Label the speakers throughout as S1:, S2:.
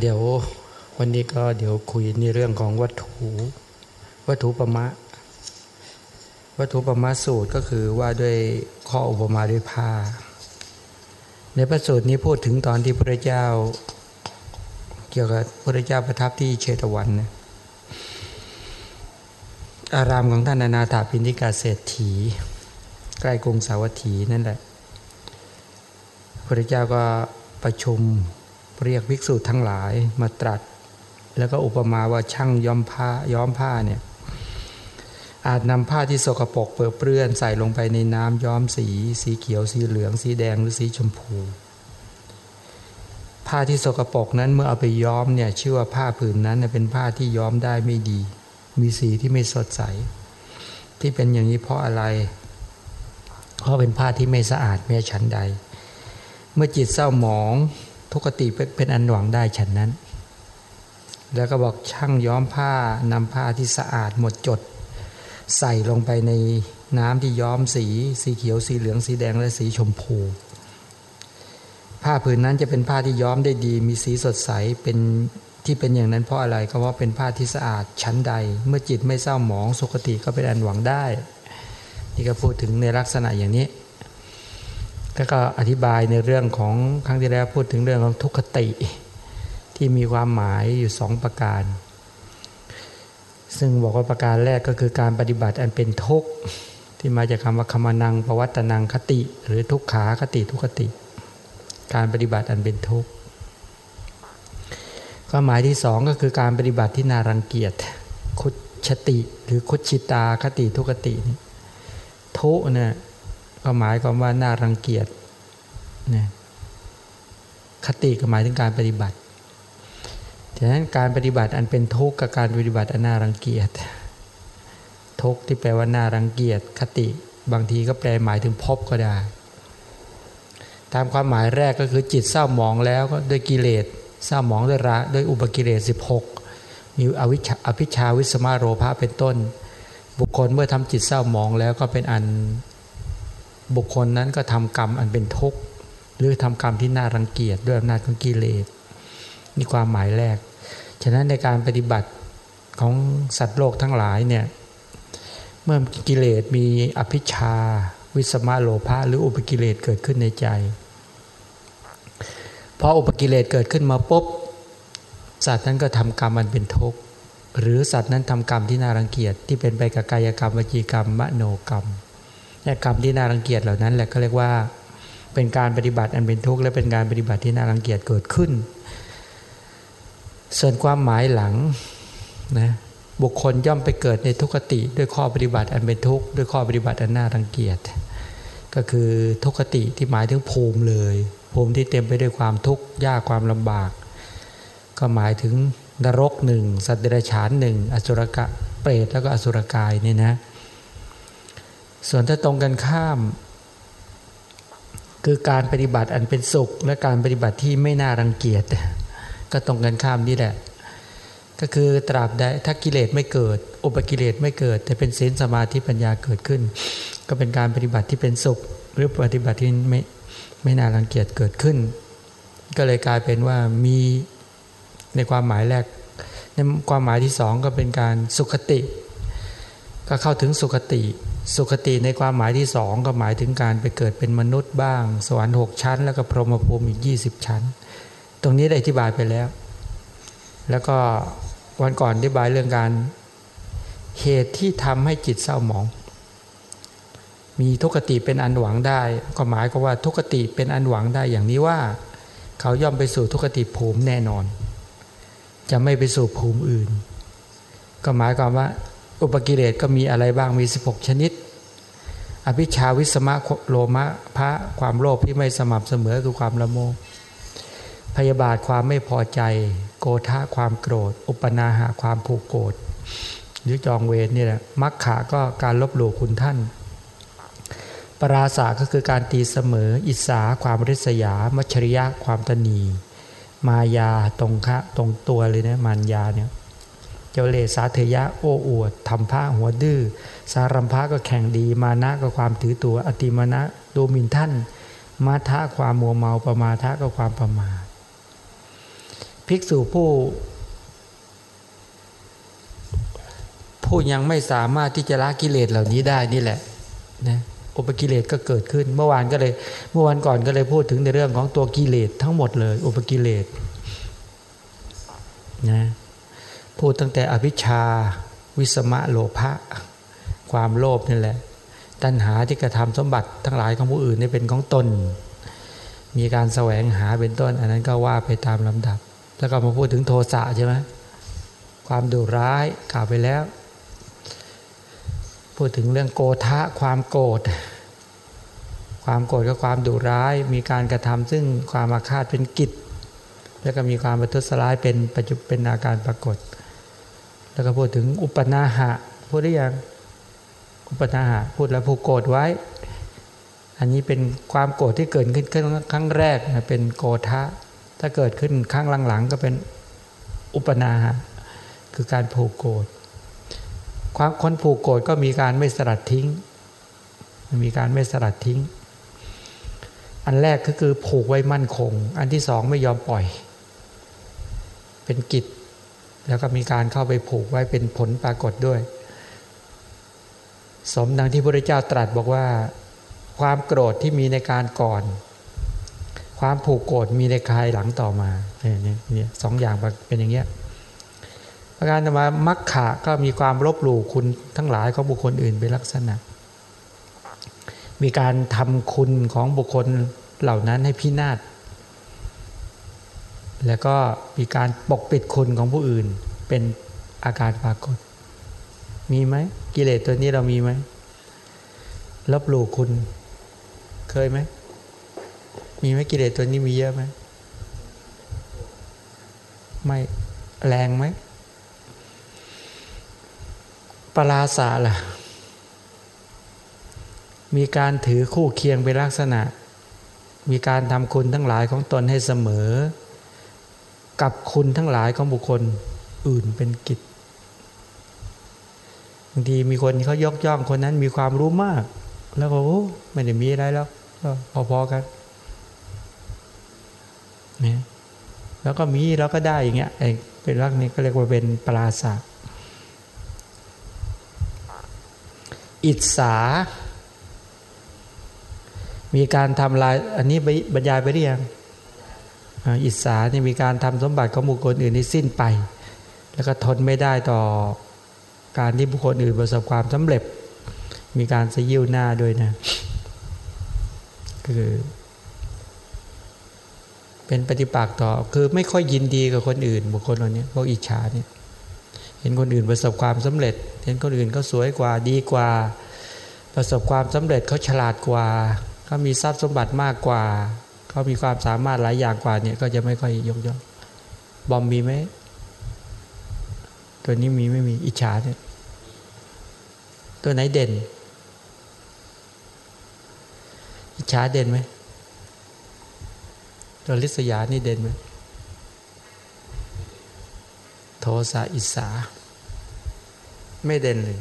S1: เดี๋ยววันนี้ก็เดี๋ยวคุยในเรื่องของวัตถุ วัตถุประมะ วัตถุประมะสูตรก็คือว่าด้วยข้ออุปมาด้วยผ้า ในพระสูตรนี้พูดถึงตอนที่พระเจ้า เกี่ยวกับพระเจ้าประทับที่เชตวันนะอารามของท่านนานาถาปินิกาเศรษฐี ใกล้กรุงสาวัตถีนั่นแหละพระเจ้าก็ประชุม เรียกภิกษุทั้งหลายมาตรัส แล้วก็อุปมาว่าช่างย้อมผ้าย้อมผ้าเนี่ยอาจนำผ้าที่สกปรกเปื้อเปื้อนใส่ลงไปในน้ำย้อมสี สีเขียวสีเหลือง สีแดงหรือสีชมพู ผ้าที่สกปรกนั้นเมื่อเอาไปย้อมเนี่ยชื่อว่าผ้าผืนนั้นเป็นผ้าที่ย้อมได้ไม่ดี มีสีที่ไม่สดใส ที่เป็นอย่างนี้เพราะอะไร เพราะเป็นผ้าที่ไม่สะอาดแม้ฉันใด เมื่อจิตเศร้าหมอง ทุกติเป็นอันหวังได้ฉันนั้น แล้วก็บอกช่างย้อมผ้านำผ้าที่สะอาดหมดจด ใส่ลงไปในน้ำที่ย้อมสีสีเขียวสีเหลืองสีแดงและสีชมพู ผ้าผืนนั้นจะเป็นผ้าที่ย้อมได้ดี มีสีสดใสเป็นที่เป็นอย่างนั้นเพราะอะไรก็เพราะเป็นผ้าที่สะอาดชั้นใด เมื่อจิตไม่เศร้าหมองสุขติก็เป็นอันหวังได้ นี่ก็พูดถึงในลักษณะอย่างนี้ แล้วก็อธิบายในเรื่องของครั้งที่แล้วพูดถึงเรื่องของทุกขติ ที่มีความหมายอยู่สองประการ ซึ่งบอกว่าประการแรกก็คือการปฏิบัติอันเป็นทุกข์ที่มาจากคำว่าคมนังปวัตนังคติ หรือทุกขาคติทุกขติ การปฏิบัติอันเป็นทุกข์ก็หมายที่สองก็คือการปฏิบัติที่นารังเกียจคุชติ หรือคุชิตาคติทุกติ ทุเนี่ย ก็หมายความว่าน่ารังเกียจนะคติก็หมายถึงการปฏิบัติฉะนั้นการปฏิบัติอันเป็นทุกข์กับการปฏิบัติอันน่ารังเกียจทุกข์ที่แปลว่าน่ารังเกียจคติบางทีก็แปลหมายถึงพบก็ได้ ตามความหมายแรกก็คือจิตเศร้าหมองแล้วก็ด้วยกิเลสเศร้าหมองด้วยระด้วยอุปกิเลส 16 มีอวิชอภิชาวิสมาโรภะเป็นต้น บุคคลเมื่อทำจิตเศร้าหมองแล้วก็เป็นอัน บุคคลนั้นก็ทำกรรมอันเป็นทุกข์หรือทำกรรมที่น่ารังเกียจด้วยอำนาจของกิเลสนี่ความหมายแรก ฉะนั้นในการปฏิบัติของสัตว์โลกทั้งหลายเนี่ยเมื่อกิเลสมีอภิชา วิสมาโลภะหรืออุปกิเลสเกิดขึ้นในใจพออุปกิเลสเกิดขึ้นมาปุ๊บสัตว์นั้นก็ทำกรรมมันเป็นทุกข์หรือสัตว์นั้นทำกรรมที่น่ารังเกียจที่เป็นไปกับกายกรรมวจีกรรมมโนกรรม และกรรมที่น่ารังเกียจเหล่านั้นแหละเขาเรียกว่าเป็นการปฏิบัติอันเป็นทุกข์และเป็นการปฏิบัติที่น่ารังเกียจเกิดขึ้น ส่วนความหมายหลังนะบุคคลย่อมไปเกิดในทุกขติด้วยข้อปฏิบัติอันเป็นทุกข์ด้วยข้อปฏิบัติอันน่ารังเกียจ ก็คือทุกขติที่หมายถึงภูมิเลย ภูมิที่เต็มไปด้วยความทุกข์ยากความลำบาก ก็หมายถึงนรกหนึ่งสัตว์เดรัจฉานหนึ่งอสุรกะเปรตแล้วก็อสุรกายนี่นะ ส่วนถ้าตรงกันข้าม คือการปฏิบัติอันเป็นสุข และการปฏิบัติที่ไม่น่ารังเกียจก็ตรงกันข้ามนี่แหละ ก็คือตราบใดถ้ากิเลสไม่เกิด อุปกิเลสไม่เกิด แต่เป็นศีลสมาธิปัญญาเกิดขึ้น ก็เป็นการปฏิบัติที่เป็นสุข หรือปฏิบัติที่ไม่ไม่น่ารังเกียจเกิดขึ้น ก็เลยกลายเป็นว่ามีในความหมายแรกในความหมายที่สองก็เป็นการสุขติ ก็เข้าถึงสุขติ สุขติในความหมายที่สองก็หมายถึงการไปเกิดเป็นมนุษย์บ้าง สวรรค์หกชั้น แล้วก็พรหมภูมิอีกยี่สิบชั้น ตรงนี้ได้อธิบายไปแล้ว แล้วก็วันก่อนอธิบายเรื่องการเหตุที่ทำให้จิตเศร้าหมอง มีทุกขติเป็นอันหวังได้ ก็หมายก็ว่าทุกขติเป็นอันหวังได้อย่างนี้ว่า เขาย่อมไปสู่ทุกขติภูมิแน่นอน จะไม่ไปสู่ภูมิอื่น ก็หมายความว่า อุปกิเลสก็มีอะไรบ้างมี 16 ชนิด อภิชาวิสมะโลมะพระความโลภที่ไม่สม่ำเสมอคือความละโมบพยาบาทความไม่พอใจ โกธาความโกรธ อุปนาหาความผูกโกรธหรือจองเวรนี่แหละมักขาก็การลบหลู่คุณท่าน ปราสาก็คือการตีเสมอ อิสาความริษยา มัชริยะความตนี มายาตรงคะตรงตัวเลยนะมารยาเนี่ย เจ้าเลสาเทยะโอ้อวดทำผ้าหัวดื้อสารัมภะก็แข่งดีมานะก็ความถือตัวอติมานะดูหมิ่นท่าน มาทะความมัวเมาประมาทะก็ความประมาทภิกษุผู้ ผู้ยังไม่สามารถที่จะละกิเลสเหล่านี้ได้นี่แหละนะอุปกิเลสก็เกิดขึ้น เมื่อวานก็เลย เมื่อวานก่อนก็เลยพูดถึงในเรื่องของตัวกิเลสทั้งหมดเลย อุปกิเลสนะ พูดตั้งแต่อภิชาวิสมะโลภะความโลภนี่แหละ ตัณหาที่กระทำสมบัติทั้งหลายของผู้อื่นนี่เป็นของตน มีการแสวงหาเป็นต้น อันนั้นก็ว่าไปตามลำดับ แล้วก็มาพูดถึงโทสะใช่ไหมความดุร้ายกล่าวไปแล้ว พูดถึงเรื่องโกทะความโกรธความโกรธกับความดุร้าย มีการกระทำซึ่งความอาฆาตเป็นกิจ แล้วก็มีความประทุษร้ายเป็นปัจจุเป็นอาการปรากฏ แล้วก็พูดถึงอุปนาหะ พูดได้ยังอุปนาหะ พูดแล้วผูกโกรธไว้ อันนี้เป็นความโกรธที่เกิดขึ้นครั้งแรกนะเป็นโกธะถ้าเกิดขึ้นครั้งหลังๆ ก็เป็นอุปนาหะ คือการผูกโกรธความคนผูกโกรธก็มีการไม่สลัดทิ้ง มีการไม่สลัดทิ้ง อันแรกก็คือผูกไว้มั่นคง อันที่สองไม่ยอมปล่อย เป็นกิจ แล้วก็มีการเข้าไปผูกไว้เป็นผลปรากฏด้วย สมดังที่พระเจ้าตรัสบอกว่า ความโกรธที่มีในการก่อน ความผูกโกรธมีในคายหลังต่อมาเนี่ยเนี่ยสองอย่างเป็นอย่างเงี้ยประการต่อมามักขะก็มีความลบหลู่คุณทั้งหลายของบุคคลอื่นเป็นลักษณะ มีการทำคุณของบุคคลเหล่านั้นให้พินาศ แล้วก็มีการปกปิดคุณของผู้อื่น เป็นอาการปรากฏ มีไหมกิเลสตัวนี้เรามีไหมลบหลู่คุณ เคยไหม มีไหมกิเลสตัวนี้มีเยอะไหมไม่แรงไหมปราสาล่ะ มีการถือคู่เคียงเป็นลักษณะ มีการทำคุณทั้งหลายของตนให้เสมอ กับคุณทั้งหลายของบุคคลอื่นเป็นกิจบางทีมีคนเขายกย่องคนนั้นมีความรู้มาก แล้วก็โอ้ไม่ได้มีอะไรแล้วก็พอๆกันเนี่ยแล้วก็มีแล้วก็ได้อย่างเงี้ยเป็นรักนี้ก็เรียกว่าเป็นปราศาสอิสา มีการทำลาย อันนี้บรรยายไปหรือยัง อิสาเนี่ยมีการทำสมบัติของบุคคลอื่นที่สิ้นไป แล้วก็ทนไม่ได้ต่อการที่บุคคลอื่นประสบความสำเร็จ มีการสยิ้วหน้าด้วยนะคือ เป็นปฏิปักษ์ต่อคือไม่ค่อยยินดีกับคนอื่น บุคคลเหล่านี้พวกอิจฉาเนี่ยเห็นคนอื่นประสบความสำเร็จ เห็นคนอื่นเขาสวยกว่าดีกว่า ประสบความสำเร็จเขาฉลาดกว่าเขามีทรัพย์สมบัติมากกว่า เขามีความสามารถหลายอย่างกว่าเนี่ยก็จะไม่ค่อยยกย่องบอมมีไหมตัวนี้มีไม่มีอิจฉาเนี่ยตัวไหนเด่น อิจฉาเด่นไหมตัวลิษยานี่เด่นไหมโทสะอิสา ไม่เด่นเลย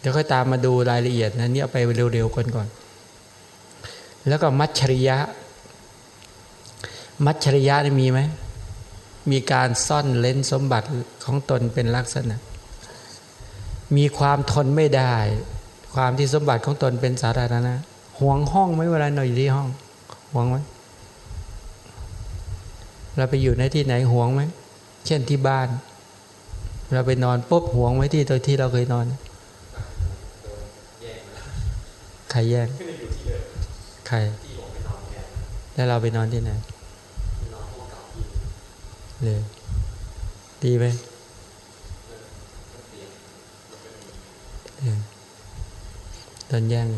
S1: เดี๋ยวค่อยตามมาดูรายละเอียดนะเนี่ยไปเร็วๆก่อนก่อน แล้วก็มัชชริยะ มัชชริยะนี่มีไหม มีการซ่อนเล้นสมบัติของตนเป็นลักษณะ มีความทนไม่ได้ ความที่สมบัติของตนเป็นสาธารณะห่วงห้องไหมเวลาหน่อยที่ห้องห่วงไหมเราไปอยู่ในที่ไหนห่วงไหมเช่นที่บ้าน เราไปนอนปุ๊บห่วงไว้ที่ตัวที่เราเคยนอน ใครแย่ง ร แล้วเราไปนอนที่ไหนเลยดีไหมตอนแย่ง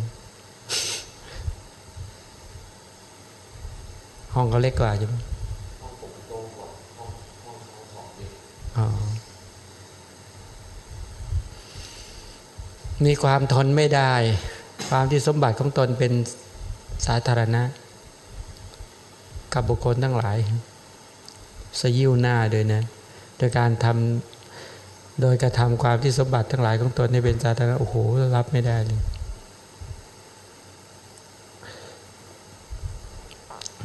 S1: ห้องเขาเล็กกว่าใช่ไหมมีความทนไม่ได้ ความที่สมบัติของตนเป็น สาธารณะ กับบุคคลทั้งหลายสยิวหน้าโดยนะ โดยการทำโดยกระทำความที่สมบัติทั้งหลายของตนให้เป็นสาธารณะโอ้โหรับไม่ได้เลย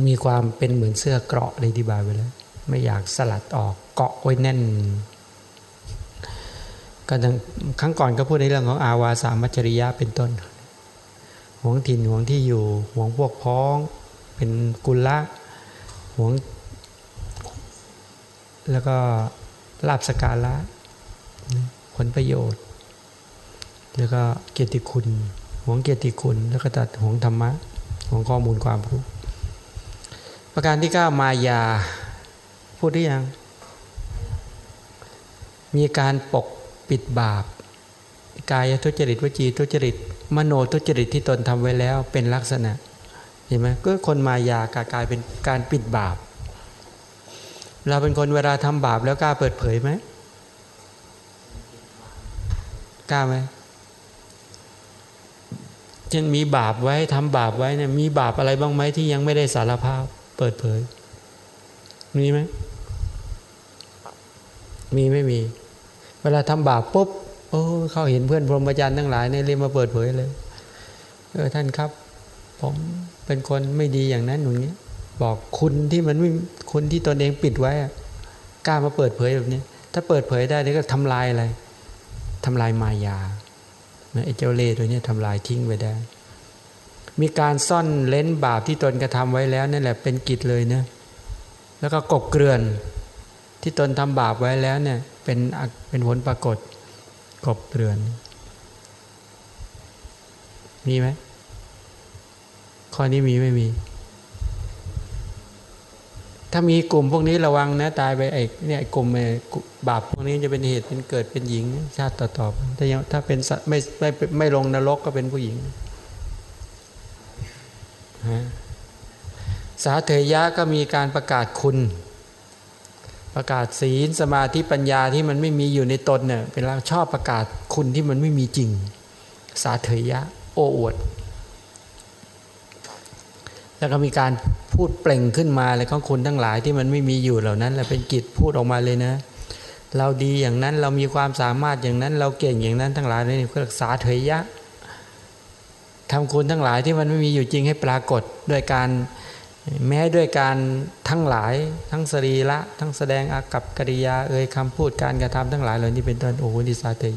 S1: มีความเป็นเหมือนเสื้อเกราะเลยที่บายไปแล้ว ไม่อยากสลัดออกเกาะไว้แน่นก็ทั้งครั้งก่อนก็พูดในเรื่องของอาวาสามัจริยะเป็นต้น หวงถิ่นหวงที่อยู่หวงพวกพ้อง เป็นกุลละหวง แล้วก็ลาบสการละผลประโยชน์ แล้วก็เกียรติคุณหวงเกียรติคุณ แล้วก็ตัดหวงธรรมะหวงข้อมูลความรู้ประการที่เก้ามายา พูดได้ยัง มีการปกปิดบาป กายทุจริตวจีทุจริต มโนทุจริตที่ตนทำไว้แล้วเป็นลักษณะเห็นไหมก็คนมายากกลายเป็นการปิดบาป เราเป็นคนเวลาทำบาปแล้วกล้าเปิดเผยไหมกล้าไหมเช่นมีบาปไว้ทำบาปไว้เนี่ยมีบาปอะไรบ้างไหมที่ยังไม่ได้สารภาพเปิดเผย มีไหมมีไม่มี เวลาทำบาปปุ๊บ โอ้เขาเห็นเพื่อนพรหมจรรย์ทั้งหลายเนี่ยเรียมาเปิดเผยเลยเออท่านครับ ผมเป็นคนไม่ดีอย่างนั้นอย่างนี้บอกคุณที่มันไม่คุณที่ตนเองปิดไว้กล้ามาเปิดเผยแบบนี้ถ้าเปิดเผยได้นี่ก็ทำลายอะไรทำลายมายาไอ้เจ้าเล่ตัวนี้ทำลายทิ้งไปได้ มีการซ่อนเล้นบาปที่ตนกระทำไว้แล้วนั่นแหละเป็นกิจเลยเนะแล้วก็กบเกลื่อนที่ตนทำบาปไว้แล้วเนี่ยเป็นเป็นผลปรากฏ กบเกลื่อน มีไหมข้อนี้มีไม่มี ถ้ามีกลุ่มพวกนี้ระวังนะ ตายไปไอ้เนี่ยกลุ่มบาปพวกนี้จะเป็นเหตุเป็นเกิดเป็นหญิง ชาติต่อๆถ้ายังถ้าเป็นไม่ไม่ไม่ลงนรกก็เป็นผู้หญิงสาเถยะก็มีการประกาศคุณ ประกาศศีลสมาธิปัญญาที่มันไม่มีอยู่ในตนเนี่ยเป็นเราชอบประกาศคุณที่มันไม่มีจริง สาเถยะ โอ้อวด แล้วก็มีการพูดเปล่งขึ้นมาเลยของคุณทั้งหลายที่มันไม่มีอยู่เหล่านั้นแหละเป็นกิจพูดออกมาเลยนะ เราดีอย่างนั้นเรามีความสามารถอย่างนั้น เราเก่งอย่างนั้นทั้งหลายนี่คือสาเถยะทำคุณทั้งหลายที่มันไม่มีอยู่จริงให้ปรากฏด้วยการ แม้ด้วยการทั้งหลายทั้งสรีละ ทั้งแสดงอากับกิริยาเอ่ยคำพูดการกระทำทั้งหลายเหล่านี้เป็นต้นโอ้โหดิสาเตย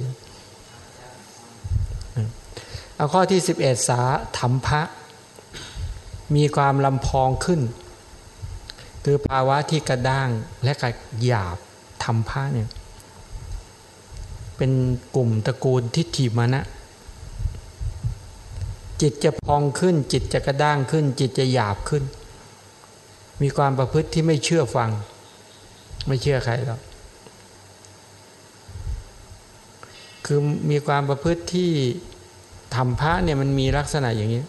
S1: เอาข้อที่ 11 สาธรรมภะมีความลำพองขึ้น คือภาวะที่กระด้างและกระหยาบธรรมภะเนี่ยเป็นกลุ่มตระกูลทิฏฐิมานะ จิตจะพองขึ้น จิตจะกระด้างขึ้น จิตจะหยาบขึ้น มีความประพฤติที่ไม่เชื่อฟัง ไม่เชื่อใครหรอกคือมีความประพฤติที่ทำพระเนี่ยมันมีลักษณะอย่างนี้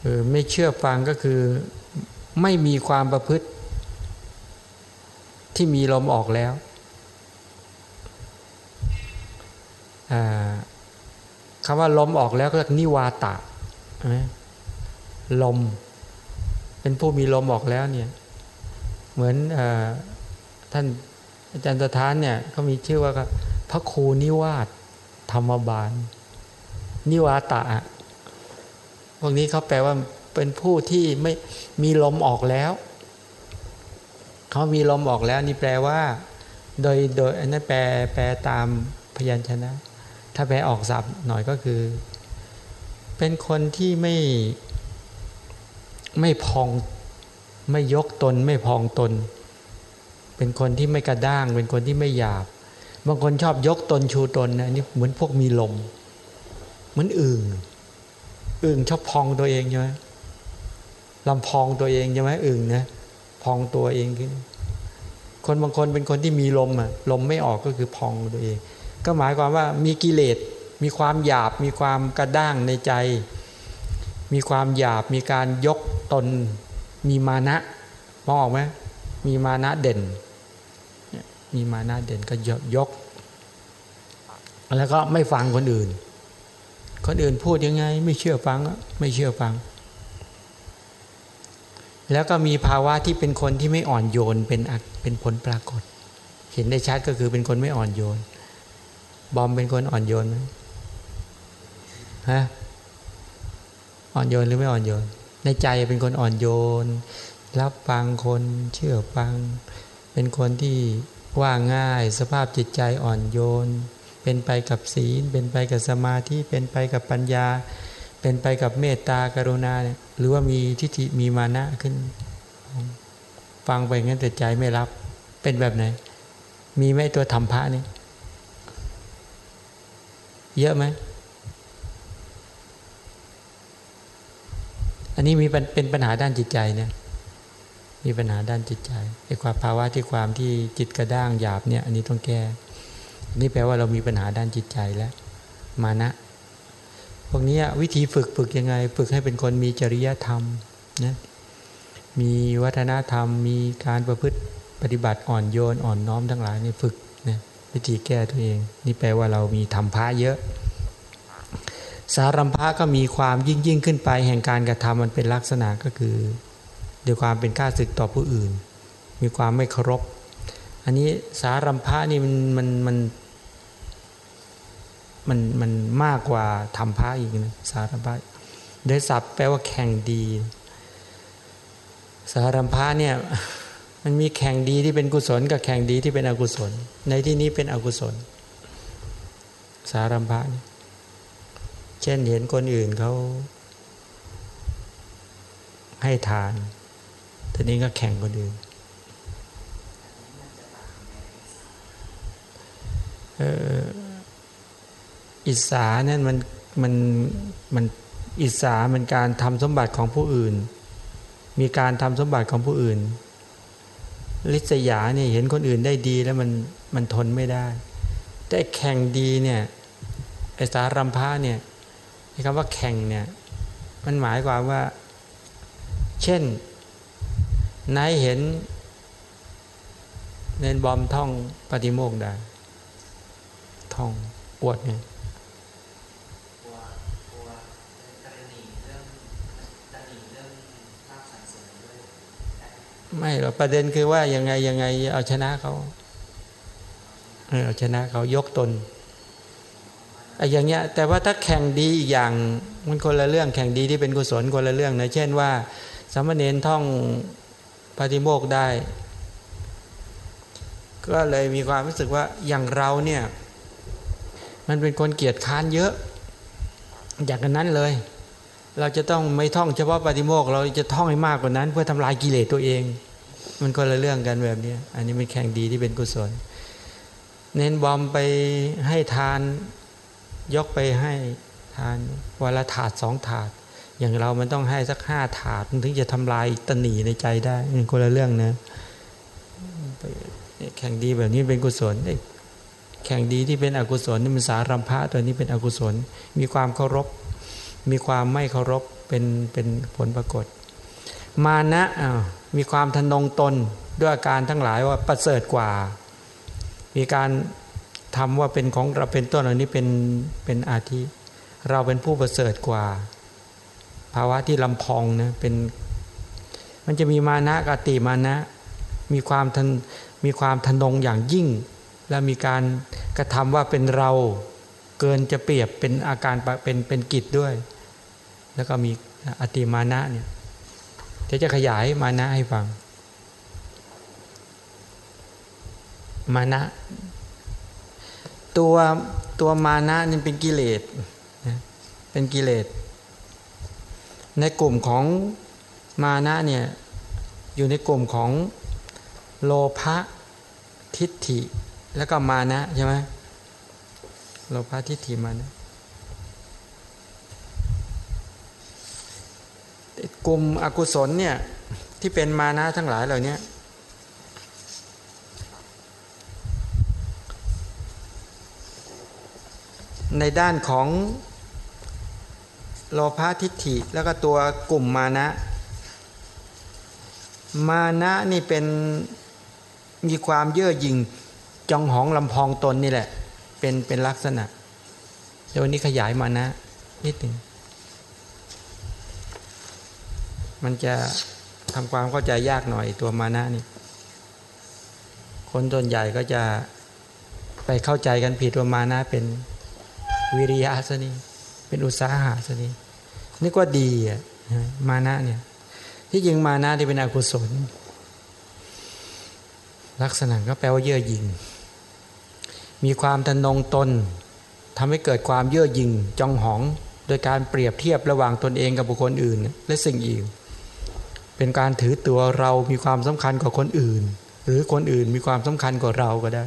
S1: เออไม่เชื่อฟังก็คือไม่มีความประพฤติ ที่มีลมออกแล้วคำว่าลมออกแล้วก็นิวาตะลม เป็นผู้มีลมออกแล้วเนี่ย เหมือนอท่านอาจารย์ตทานเนี่ยเขามีชื่อว่าพระครูนิวาสธรรมบาล นิวาตะพวกนี้เขาแปลว่าเป็นผู้ที่ไม่มีลมออกแล้วเขามีลมออกแล้ว นี่แปลว่า โดยโดยอันนั้นแปลแปลตามพยัญชนะ ถ้าแปลออกสับหน่อยก็คือ เป็นคนที่ไม่ ไม่พองไม่ยกตน ไม่พองตน เป็นคนที่ไม่กระด้าง เป็นคนที่ไม่หยาบ บางคนชอบยกตนชูตนนะนี่เหมือนพวกมีลม เหมือนอึ่งอึ่งชอบพองตัวเองใช่ไหมลำพองตัวเองใช่ไหมอึ่งนะพองตัวเองขึ้นคนบางคนเป็นคนที่มีลมอะลมไม่ออกก็คือพองตัวเอง ก็หมายความว่ามีกิเลสมีความหยาบมีความกระด้างในใจ มีความหยาบมีการยกตน มีมานะมองออกไหมมีมานะเด่น มีมานะเด่นก็ยกยก แล้วก็ไม่ฟังคนอื่น คนอื่นพูดยังไง ไม่เชื่อฟังไม่เชื่อฟัง แล้วก็มีภาวะที่เป็นคนที่ไม่อ่อนโยนเป็นเป็นผลปรากฏ เห็นได้ชัดก็คือเป็นคนไม่อ่อนโยน บอมเป็นคนอ่อนโยนไหมฮะ อ่อนโยนหรือไม่อ่อนโยน ในใจเป็นคนอ่อนโยน รับฟังคนเชื่อฟัง เป็นคนที่ว่าง่าย สภาพจิตใจอ่อนโยน เป็นไปกับศีล เป็นไปกับสมาธิ เป็นไปกับปัญญา เป็นไปกับเมตตากรุณาเนี่ยหรือว่ามีทิฏฐิมีมานะขึ้น ฟังไปงั้นแต่ใจไม่รับ เป็นแบบไหน มีไหมตัวธรรมพระนี่เยอะไหม อันนี้มีเป็นปัญหาด้านจิตใจเนี่ยมีปัญหาด้านจิตใจไอ้ความภาวะที่ความที่จิตกระด้างหยาบเนี่ย อันนี้ต้องแก้อันนี้แปลว่าเรามีปัญหาด้านจิตใจแล้วมานะ พวกนี้วิธีฝึกฝึกยังไง ฝึกให้เป็นคนมีจริยธรรมนะมีวัฒนธรรม มีการประพฤติปฏิบัติอ่อนโยนอ่อนน้อมทั้งหลายนี่ฝึกนะวิธีแก้ตัวเอง นี่แปลว่าเรามีธรรมพระเยอะ สารัมภะก็มีความยิ่งยิ่งขึ้นไป แห่งการกระทำมันเป็นลักษณะก็คือด้วยความเป็นข้าศึกต่อผู้อื่น มีความไม่เคารพ อันนี้สารัมภะนี่มันมันมันมันมันมากกว่าธรรมภะอีกนะสารัมภะโดยศัพท์แปลว่าแข่งดี สารัมภะเนี่ยมันมีแข่งดีที่เป็นกุศลกับแข่งดีที่เป็นอกุศล ในที่นี้เป็นอกุศล สารัมภะเเช่นเห็นคนอื่นเขาให้ทานทีนี้ก็แข่งคนอื่นอิสาเนี่ยมันมันมันอิสามันการทำสมบัติของผู้อื่น มีการทำสมบัติของผู้อื่น ลิษยาเนี่ยเห็นคนอื่นได้ดีแล้วมันมันทนไม่ได้ แต่แข่งดีเนี่ยไอสารัมพาเนี่ย คำว่าแข่งเนี่ยมันหมายความว่า เช่นนายเห็นเนนบอมท่องปฏิโมกได้ ท่องปวดเนี่ยไม่หรอกประเด็นคือว่ายังไงยังไงเอาชนะเขาเอาชนะเขายกตน อ้อย่างเงี้ยแต่ว่าถ้าแข่งดีอีกอย่างมันคนละเรื่องแข่งดีที่เป็นกุศลคนละเรื่องนะเช่นว่าสามเณรท่องปฏิโมกได้ ก็เลยมีความรู้สึกว่าอย่างเราเนี่ยมันเป็นคนเกียจค้านเยอะ อย่างนั้นเลย เราจะต้องไม่ท่องเฉพาะปฏิโมกเราจะท่องให้มากกว่านั้น เพื่อทำลายกิเลสตัวเอง มันก็ละเรื่องกันแบบนี้อันนี้เป็นแข่งดีที่เป็นกุศล เน้นบอมไปให้ทาน ยกไปให้ทานวันละถาดสองถาด อย่างเรามันต้องให้สักห้าถาดถึงจะทำลายตนีในใจได้เป็นคนละเรื่องนะแข่งดีแบบนี้เป็นกุศลแข่งดีที่เป็นอกุศลนี่มันสารัมภะตัวนี้เป็นอกุศล มีความเคารพ มีความไม่เคารพเป็นเป็นผลปรากฏ มานะมีความทนงตนด้วยอาการทั้งหลายว่าประเสริฐกว่า มีการ ทำว่าเป็นของเราเป็นต้นอันนี้เป็นเป็นอาทิเราเป็นผู้ประเสริฐกว่า ภาวะที่ลำพองนะเป็น มันจะมีมานะกติมานะ มีความทันมีความทนงอย่างยิ่ง และมีการกระทำว่าเป็นเราเกินจะเปรียบเป็นอาการเป็นเป็นกิจด้วย แล้วก็มีอติมานะเนี่ยจะจะขยายมานะให้ฟัง มานะ ตัวตัวมานะนี่เป็นกิเลสเป็นกิเลส ในกลุ่มของมานะเนี่ยอยู่ในกลุ่มของโลภะทิฏฐิแล้วก็มานะใช่ไหมโลภะทิฏฐิมานะกลุ่มอกุศลเนี่ยที่เป็นมานะทั้งหลายเหล่านี้ ในด้านของโลภะทิฏฐิแล้วก็ตัวกลุ่มมานะ มานะนี่เป็นมีความเย่อหยิ่งจองหองลำพองตนนี่แหละ เป็นเป็นลักษณะเดี๋ยววันนี้ขยายมานะนิดหนึ่งมันจะทำความเข้าใจยากหน่อยตัวมานะนี่ คนส่วนใหญ่ก็จะไปเข้าใจกันผิดว่ามานะเป็น วิริยะซะนี่เป็นอุตสาหะซะนี่นึกว่าดีอะมานะเนี่ยที่ยิงมานะที่เป็นอกุศล ลักษณะก็แปลว่าเยื่อยิงมีความทะนงตนทำให้เกิดความเยื่อยิงจองหอง โดยการเปรียบเทียบระหว่างตนเองกับบุคคลอื่น และสิ่งอื่นเป็นการถือตัวเรามีความสำคัญกว่าคนอื่น หรือคนอื่นมีความสำคัญกว่าเราก็ได้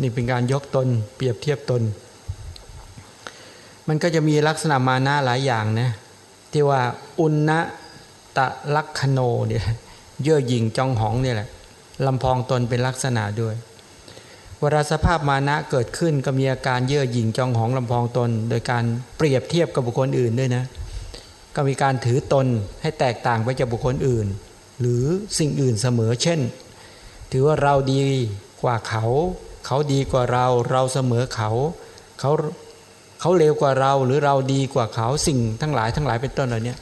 S1: นี่เป็นการยกตน เปรียบเทียบตน มันก็จะมีลักษณะมานะหลายอย่างนะที่ว่าอุณะตะลักขโนเนี่ยเย่อหยิ่งจองหองเนี่ยแหละลำพองตนเป็นลักษณะด้วยเวลาสภาพมานะเกิดขึ้นก็มีอาการเย่อหยิ่งจองหองลำพองตน โดยการเปรียบเทียบกับบุคคลอื่นด้วยนะ ก็มีการถือตนให้แตกต่างไปจากบุคคลอื่น หรือสิ่งอื่นเสมอ เช่น ถือว่าเราดีกว่าเขา เขาดีกว่าเรา เราเสมอเขา เขา เขาเร็วกว่าเราหรือเราดีกว่าเขาสิ่งทั้งหลายทั้งหลายเป็นต้นเหล่านี้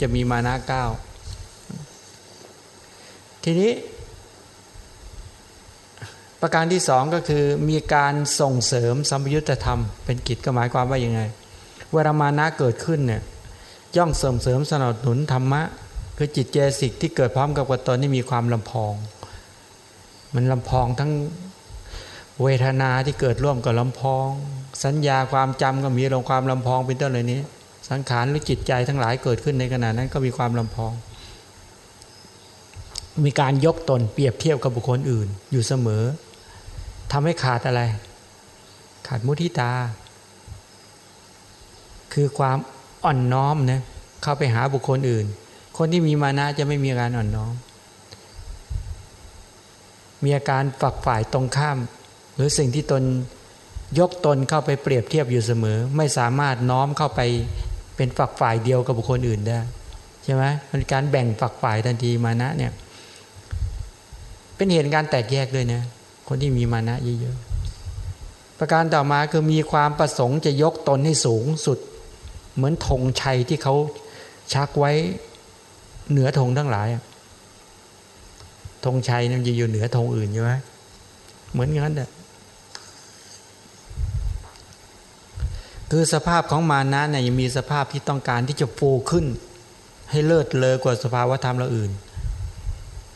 S1: จะมีมานะเก้าทีนี้ ประการที่สองก็คือมีการส่งเสริมสัมยุญธรรมเป็นกิจก็หมายความว่ายังไงเวลามานะเกิดขึ้นเนี่ยย่อมเสริมเสริมสนับสนุนธรรมะ คือจิตเจสิกที่เกิดพร้อมกับกตนนี่มีความลำพอง มันลำพองทั้งเวทนาที่เกิดร่วมกับลำพอง สัญญาความจำก็มีลงความลำพองเป็นต้นเลยนี้ สังขารหรือจิตใจทั้งหลายเกิดขึ้นในขณะนั้นก็มีความลำพอง มีการยกตนเปรียบเทียบกับบุคคลอื่น อยู่เสมอทำให้ขาดอะไร ขาดมุทิตา คือความอ่อนน้อมนะเข้าไปหาบุคคลอื่น คนที่มีมานะจะไม่มีการอ่อนน้อม มีอาการฝักฝ่ายตรงข้าม หรือสิ่งที่ตน ยกตนเข้าไปเปรียบเทียบอยู่เสมอ ไม่สามารถน้อมเข้าไปเป็นฝักฝ่ายเดียวกับบุคคลอื่นได้ใช่ไหมมันการแบ่งฝักฝ่ายทันทีมานะเนี่ยเป็นเหตุการแตกแยกด้วยนะคนที่มีมานะเยอะๆประการต่อมาคือมีความประสงค์จะยกตนให้สูงสุด เหมือนธงชัยที่เขาชักไว้เหนือธงทั้งหลายธงชัยมันจะอยู่เหนือธงอื่นใช่ไหมเหมือนงั้นแหละ คือสภาพของมานะเนี่ยยังมีสภาพที่ต้องการที่จะฟูขึ้น ให้เลิศเลอกว่าสภาวธรรมเราอื่น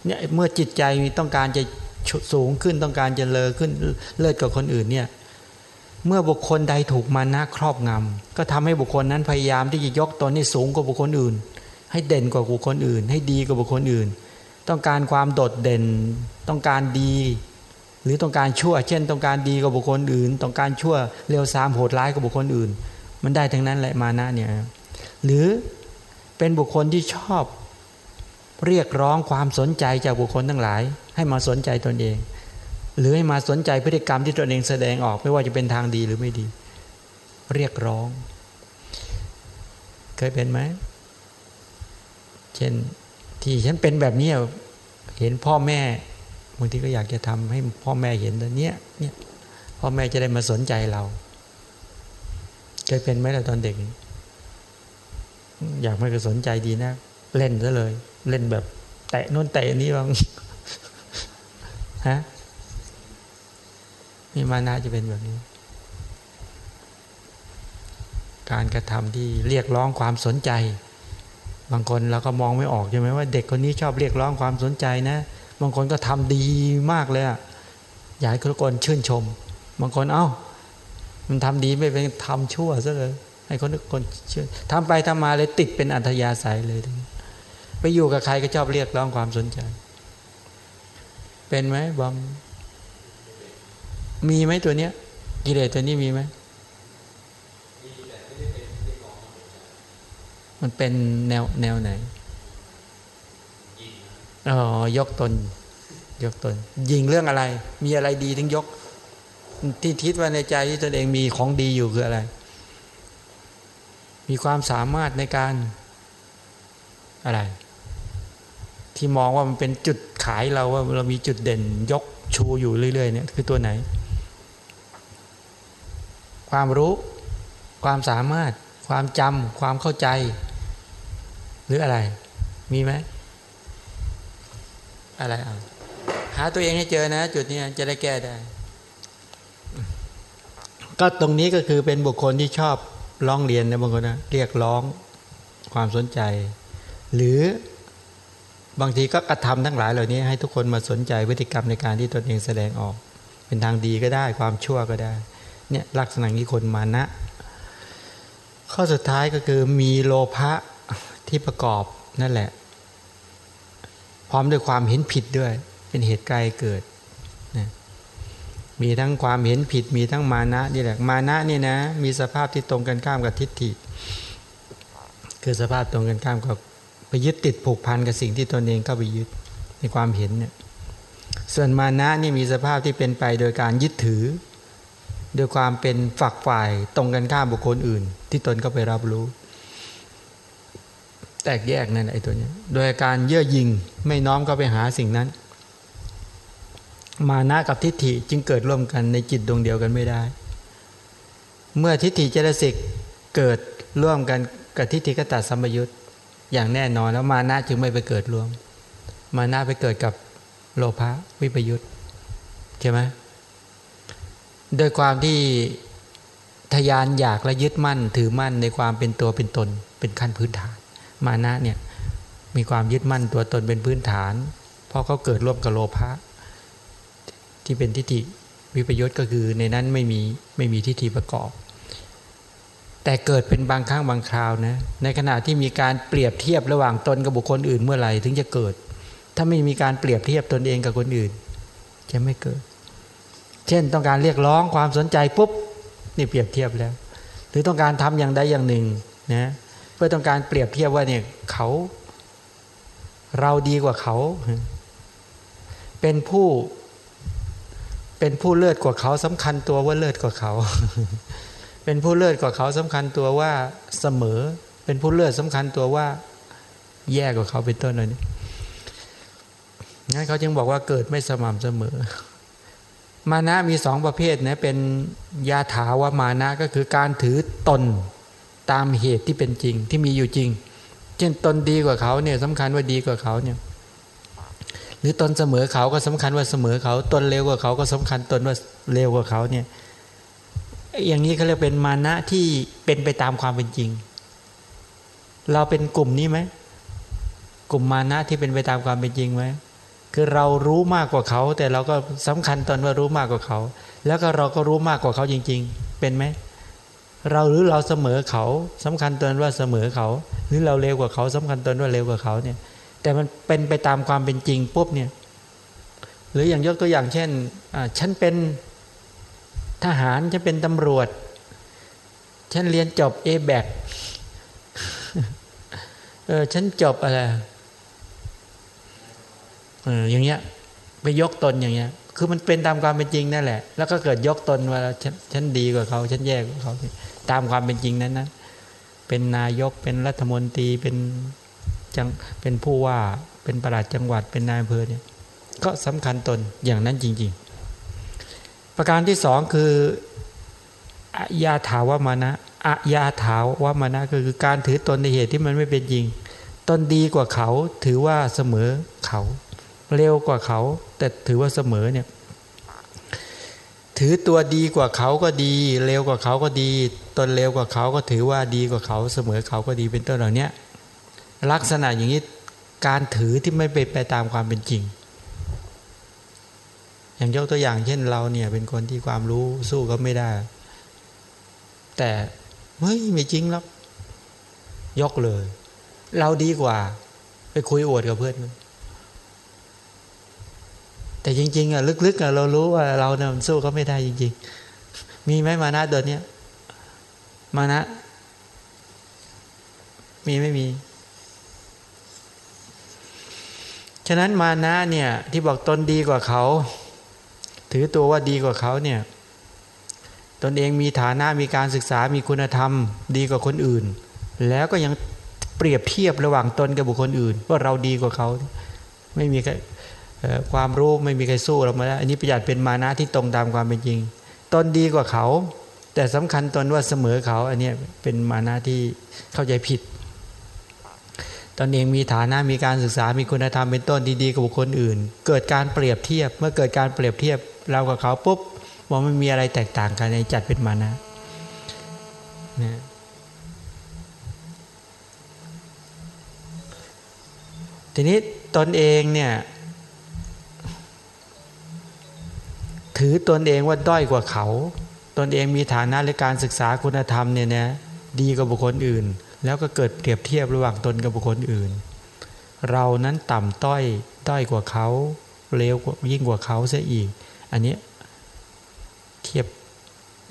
S1: เนี่ยเมื่อจิตใจมีต้องการจะสูงขึ้นต้องการจะเลอขึ้นเลิศกว่าคนอื่นเนี่ยเมื่อบุคคลใดถูกมานะครอบงำก็ทำให้บุคคลนั้นพยายามที่จะยกตนให้สูงกว่าบุคคลอื่น ให้เด่นกว่าบุคคลอื่น ให้ดีกว่าบุคคลอื่น ต้องการความโดดเด่น ต้องการดี หรือต้องการชั่ว เช่น ต้องการดีกว่าบุคคลอื่น ต้องการชั่วเร็วซามโหดร้ายกว่าบุคคลอื่น มันได้ทั้งนั้นแหละมานะเนี่ยหรือเป็นบุคคลที่ชอบเรียกร้องความสนใจจากบุคคลทั้งหลาย ให้มาสนใจตนเอง หรือให้มาสนใจพฤติกรรมที่ตนเองแสดงออกไม่ว่าจะเป็นทางดีหรือไม่ดี เรียกร้อง เคยเป็นไหมเช่นที่ฉันเป็นแบบนี้เห็นพ่อแม่ บางทีก็อยากจะทำให้พ่อแม่เห็นแต่เนี้ยเนี่ยพ่อแม่จะได้มาสนใจเราเคยเป็นไหมล่ะตอนเด็ก อยากไม่ก็สนใจดีนะ เล่นซะเลย เล่นแบบ แตะนู่นแตะนี้บ้างฮะนี่มานะจะเป็นแบบนี้ การกระทำที่เรียกร้องความสนใจ บางคนเราก็มองไม่ออกใช่ไหมว่า เด็กคนนี้ชอบเรียกร้องความสนใจนะ บางคนก็ทำดีมากเลยอะอยากให้ทุกคนชื่นชม บางคนเอา้า มันทำดีไม่เป็นทำชั่วซะเลย ให้คนทุกคนชื่อทำไปทำมาเลยติดเป็นอัธยาศัยเลย ไปอยู่กับใครก็ชอบเรียกร้องความสนใจ เป็นไหมบอมมีไหมตัวเนี้ยกิเลสตัวนี้มีไหมมันเป็นแนวแนวไหน อ๋อยกตน ยกตน ยิงเรื่องอะไร มีอะไรดีถึงยก ที่ทิศว่าในใจที่ตนเองมีของดีอยู่คืออะไร มีความสามารถในการอะไร ที่มองว่ามันเป็นจุดขายเราว่าเรามีจุดเด่น ยกชูอยู่เรื่อยๆเนี่ยคือตัวไหน ความรู้ ความสามารถ ความจำความเข้าใจ หรืออะไร มีไหม อะไรอะหาตัวเองให้เจอนะ จุดนี้จะได้แก้ได้ ก็ตรงนี้ก็คือเป็นบุคคลที่ชอบร้องเรียนนะบางคนนะเรียกร้องความสนใจ หรือบางทีก็กระทำทั้งหลายเหล่านี้ ให้ทุกคนมาสนใจพฤติกรรมในการที่ตนเองแสดงออก เป็นทางดีก็ได้ความชั่วก็ได้ เนี่ยลักษณะนี้คนมานะ ข้อสุดท้ายก็คือมีโลภะที่ประกอบนั่นแหละ ร้อมด้วยความเห็นผิดด้วย เป็นเหตุไกลเกิดนะมีทั้งความเห็นผิดมีทั้งมานะนี่แหละมานะนี่นะ มีสภาพที่ตรงกันข้ามกับทิฏฐิ คือสภาพตรงกันข้ามกับไปยึดติดผูกพันกับสิ่งที่ตนเองก็ไปยึดในความเห็นเนี่ยส่วนมานะนี่มีสภาพที่เป็นไปโดยการยึดถือ โดยความเป็นฝักฝ่ายตรงกันข้ามบุคคลอื่น ที่ตนก็ไปรับรู้ แตกแยกนั่นไอ้ตัวนี้โดยการเยื่อยิงไม่น้อมก็ไปหาสิ่งนั้น มานะกับทิฏฐิจึงเกิดร่วมกันในจิตดวงเดียวกันไม่ได้ เมื่อทิฏฐิเจตสิกเกิดร่วมกันกับทิฏฐิกตัดสัมยุตอย่างแน่นอนแล้วมานะจึงไม่ไปเกิดร่วม มานะไปเกิดกับโลภะวิปยุตใช่ไหมโดยความที่ทยานอยากและยึดมั่นถือมั่นในความเป็นตัวเป็นตนเป็นขั้นพื้นฐาน มานะเนี่ยมีความยึดมั่นตัวตนเป็นพื้นฐาน เพราะเขาเกิดร่วมกับโลภะที่เป็นทิฏฐิวิปยุตก็คือในนั้นไม่มีไม่มีทิฏฐิประกอบ แต่เกิดเป็นบางครั้งบางคราวนะในขณะที่มีการเปรียบเทียบระหว่างตนกับบุคคลอื่นเมื่อไหร่ถึงจะเกิด ถ้าไม่มีการเปรียบเทียบตนเองกับคนอื่น จะไม่เกิด เช่นต้องการเรียกร้องความสนใจปุ๊บนี่เปรียบเทียบแล้ว หรือต้องการทำอย่างใดอย่างหนึ่งนะ เพื่อต้องการเปรียบเทียบว่าเนี่ยเขาเราดีกว่าเขา เป็นผู้เป็นผู้เลิศกว่าเขาสำคัญตัวว่าเลิศกว่าเขา เป็นผู้เลิศกว่าเขาสำคัญตัวว่าเสมอ เป็นผู้เลิศสำคัญตัวว่า แย่กว่าเขาเป็นต้นเลยนี่งั้นเขาจึงบอกว่าเกิดไม่สม่ำเสมอ มานะมีสองประเภทนะเป็นยาถาวามานะก็คือการถือตน ตามเหตุที่เป็นจริงที่มีอยู่จริง เช่นตนดีกว่าเขาเนี่ยสำคัญว่าดีกว่าเขาเนี่ยหรือตนเสมอเขาก็สำคัญว่าเสมอเขา ตนเร็วกว่าเขาก็สำคัญตนว่าเร็วกว่าเขาเนี่ยอย่างนี้เขาเรียกเป็นมานะที่เป็นไปตามความเป็นจริง เราเป็นกลุ่มนี้ไหมกลุ่มมานะที่เป็นไปตามความเป็นจริงไหมคือเรารู้มากกว่าเขา แต่เราก็สำคัญตนว่ารู้มากกว่าเขา แล้วก็เราก็รู้มากกว่าเขาจริง ๆ เป็นไหม เราหรือเราเสมอเขาสำคัญตนว่าเสมอเขา หรือเราเร็วกว่าเขาสำคัญตนว่าเร็วกว่าเขาเนี่ย แต่มันเป็นไปตามความเป็นจริงปุ๊บเนี่ย หรืออย่างยกตัวอย่างเช่นฉันเป็นทหารฉันเป็นตำรวจ ฉันเรียนจบเอแบกเออฉันจบอะไรเอออย่างเงี้ย ไปยกตนอย่างเงี้ย คือมันเป็นตามความเป็นจริงนั่นแหละ แล้วก็เกิดยกตนว่าฉันฉันดีกว่าเขา ฉันแย่กว่าเขา ตามความเป็นจริงนั้นนั้นเป็นนายกเป็นรัฐมนตรีเป็นจังเป็นผู้ว่าเป็นประหลัดจังหวัดเป็นนายอำเภอเนี่ยก็สำคัญตนอย่างนั้นจริง ๆ ประการที่สองคืออยาถาวมานะอยาถาวมานะก็คือการถือตนในเหตุที่มันไม่เป็นจริง ตนดีกว่าเขาถือว่าเสมอเขาเร็วกว่าเขา แต่ถือว่าเสมอเนี่ยถือตัวดีกว่าเขาก็ดี เร็วกว่าเขาก็ดี ตนเร็วกว่าเขาก็ถือว่าดีกว่าเขาเสมอเขาก็ดีเป็นต้นเหล่านี้ลักษณะอย่างนี้การถือที่ไม่ไปไปตามความเป็นจริง อย่างยกตัวอย่างเช่นเราเนี่ยเป็นคนที่ความรู้สู้ก็ไม่ได้ แต่เฮ้ยไม่จริงหรอกยกเลย เราดีกว่า ไปคุยอวดกับเพื่อนแต่จริงๆอะลึกๆอะเรารู้ว่าเราเนี่ยสู้เขาไม่ได้จริง ๆ มีไหมมานะตัวเนี้ย มานะ มีไม่มี ฉะนั้นมานะเนี่ย ที่บอกตนดีกว่าเขา ถือตัวว่าดีกว่าเขาเนี่ย ตนเองมีฐานะมีการศึกษามีคุณธรรม ดีกว่าคนอื่น แล้วก็ยังเปรียบเทียบระหว่างตนกับบุคคลอื่น ว่าเราดีกว่าเขา ไม่มีครความรู้ไม่มีใครสู้เรามาแล้วอันนี้ประหยัดเป็นมานะที่ตรงตามความเป็นจริง ตนดีกว่าเขา แต่สำคัญตนว่าเสมอเขาอันนี้เป็นมานะที่เข้าใจผิด ตนเองมีฐานะมีการศึกษามีคุณธรรมเป็นต้นดีๆกับบุคคลอื่น เกิดการเปรียบเทียบ เมื่อเกิดการเปรียบเทียบเรากับเขาปุ๊บมองไม่มีอะไรแตกต่างกันในจัดเป็นมานะนทีนี้ตนเองเนี่ยถือตนเองว่าด้อยกว่าเขา ตนเองมีฐานะในการศึกษาคุณธรรมเนี่ยนะดีกว่าบุคคลอื่น แล้วก็เกิดเปรียบเทียบระหว่างตนกับบุคคลอื่น เรานั้นต่ำต้อยด้อยกว่าเขาเลวยิ่งกว่าเขาเสียอีก อันนี้เทียบ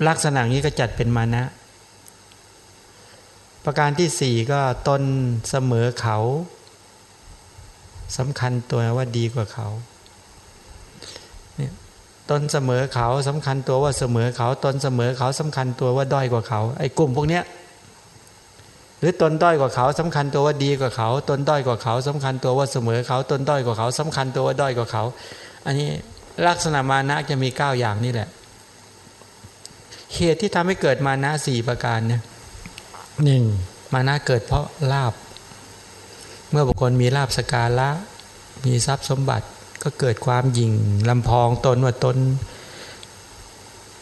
S1: ลักษณะนี้ก็จัดเป็นมานะ ประการที่สี่ก็ตนเสมอเขาสำคัญตัวว่าดีกว่าเขา ตนเสมอเขาสำคัญตัวว่าเสมอเขาตนเสมอเขาสำคัญตัวว่าด้อยกว่าเขา ไอ้กลุ่มพวกเนี้ยหรือตนด้อยกว่าเขาสำคัญตัวว่าดีกว่าเขา ตนด้อยกว่าเขาสำคัญตัวว่าเสมอเขา ตนด้อยกว่าเขาสำคัญตัวว่าด้อยกว่าเขา อันนี้ลักษณะมานะจะมีเก้าอย่างนี่แหละ เหตุที่ทำให้เกิดมานะสี่ประการเนี่ยหนึ่งมานะเกิดเพราะลาบ เมื่อบุคคลมีลาบสกาละมีทรัพย์สมบัติ ก็เกิดความหยิ่งลำพองตนว่าตน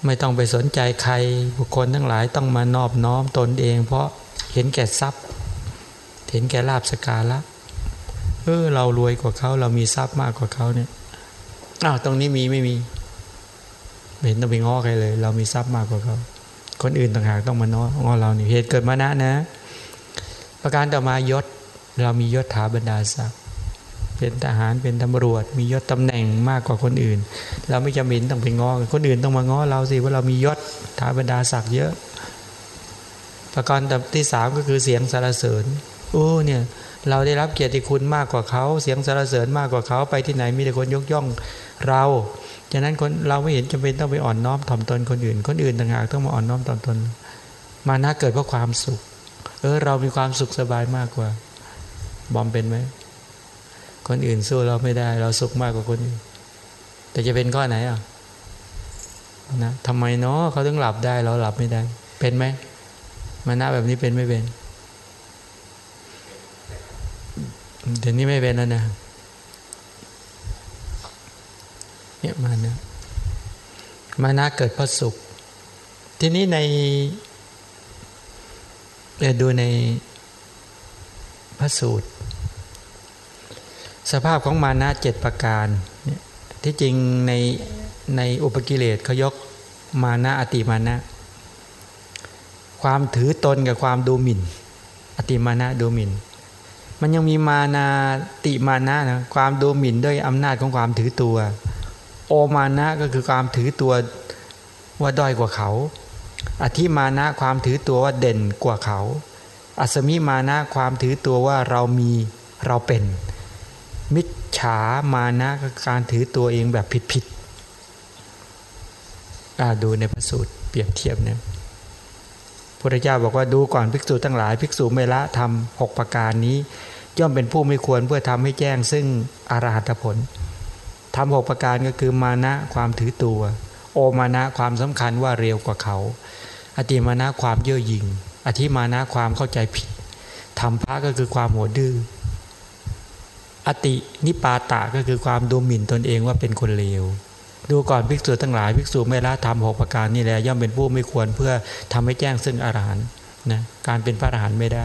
S1: ไม่ต้องไปสนใจใครบุคคลทั้งหลายต้องมานอบน้อมตนเอง เพราะเห็นแก่ทรัพย์ เห็นแก่ลาบสกาละเออเรารวยกว่าเขาเรามีทรัพย์มากกว่าเขาเนี่ยอ้าวตรงนี้มีไม่มีเห็นต้องไปง้อใครเลย เรามีทรัพย์มากกว่าเขาคนอื่นต่างหากต้องมาน้อง้อเรานี่เหตุเกิดมานะนะ ประการต่อมายศเรามียศถาบรรดาศักดิ์ เป็นทหารเป็นตำรวจ มียศตำแหน่งมากกว่าคนอื่น เราไม่จำเป็นต้องไปง้อคนอื่นต้องมาง้อเราสิว่าเรามียศถาบรรดาศักดิ์เยอะ ประการที่สามก็คือเสียงสารเสริญโอ้เนี่ยเราได้รับเกียรติคุณมากกว่าเขา เสียงสารเสริญมากกว่าเขาไปที่ไหนมีแต่คนยกย่องเราฉะนั้นคนเราไม่เห็นจำเป็นต้องไปอ่อนน้อมถ่อมตนคนอื่น คนอื่นต่างหากต้องมาอ่อนน้อมถ่อมตน มานะเกิดเพราะความสุข เออเรามีความสุขสบายมากกว่า บอมเป็นไหม คนอื่นสู้เราไม่ได้ เราสุขมากกว่าคนอื่น แต่จะเป็นข้อไหนอะนะทำไมเนาะเขาถึงหลับได้เราหลับไม่ได้ เป็นไหมมานะแบบนี้เป็นไม่เป็นเดี๋ยวนี้ไม่เป็นแล้วนะเนี่ยมานะมานะเกิดเพราะสุข ทีนี้ในเดูในพระสูตร สภาพของมานะเจ็ดประการที่จริงในในอุปกิเลสเขายกมานะอติมานะ ความถือตนกับความดูหมิ่น อติมานะดูหมิ่น มันยังมีมานาติมานะนะความดูหมิ่นด้วยอำนาจของความถือตัว โอมานะก็คือความถือตัวว่าด้อยกว่าเขา อธิมานะความถือตัวว่าเด่นกว่าเขา อัศมิมานะความถือตัวว่าเรามีเราเป็น มิจฉามานะการถือตัวเองแบบผิดผิดดูในพระสูตรเปรียบเทียบเนี่ยพระเจ้าบอกว่าดูก่อนภิกษุทั้งหลายภิกษุเมละทำหกประการนี้ ย่อมเป็นผู้ไม่ควรเพื่อทำให้แจ้งซึ่งอรหัตผลทำหกประการก็คือมานะความถือตัว โอมานะความสำคัญว่าเร็วกว่าเขา อติมานะความเย่อหยิ่งอธิมานะความเข้าใจผิดธรรมพระก็คือความหัวดื้อ อตินิปาตะก็คือความดูหมิ่นตนเองว่าเป็นคนเลวดูก่อนภิกษุทั้งหลายภิกษุไม่ละทำหกประการนี่แหละย่อมเป็นผู้ไม่ควรเพื่อทำให้แจ้งซึ่งอรหันต์นะการเป็นพระอรหันต์ไม่ได้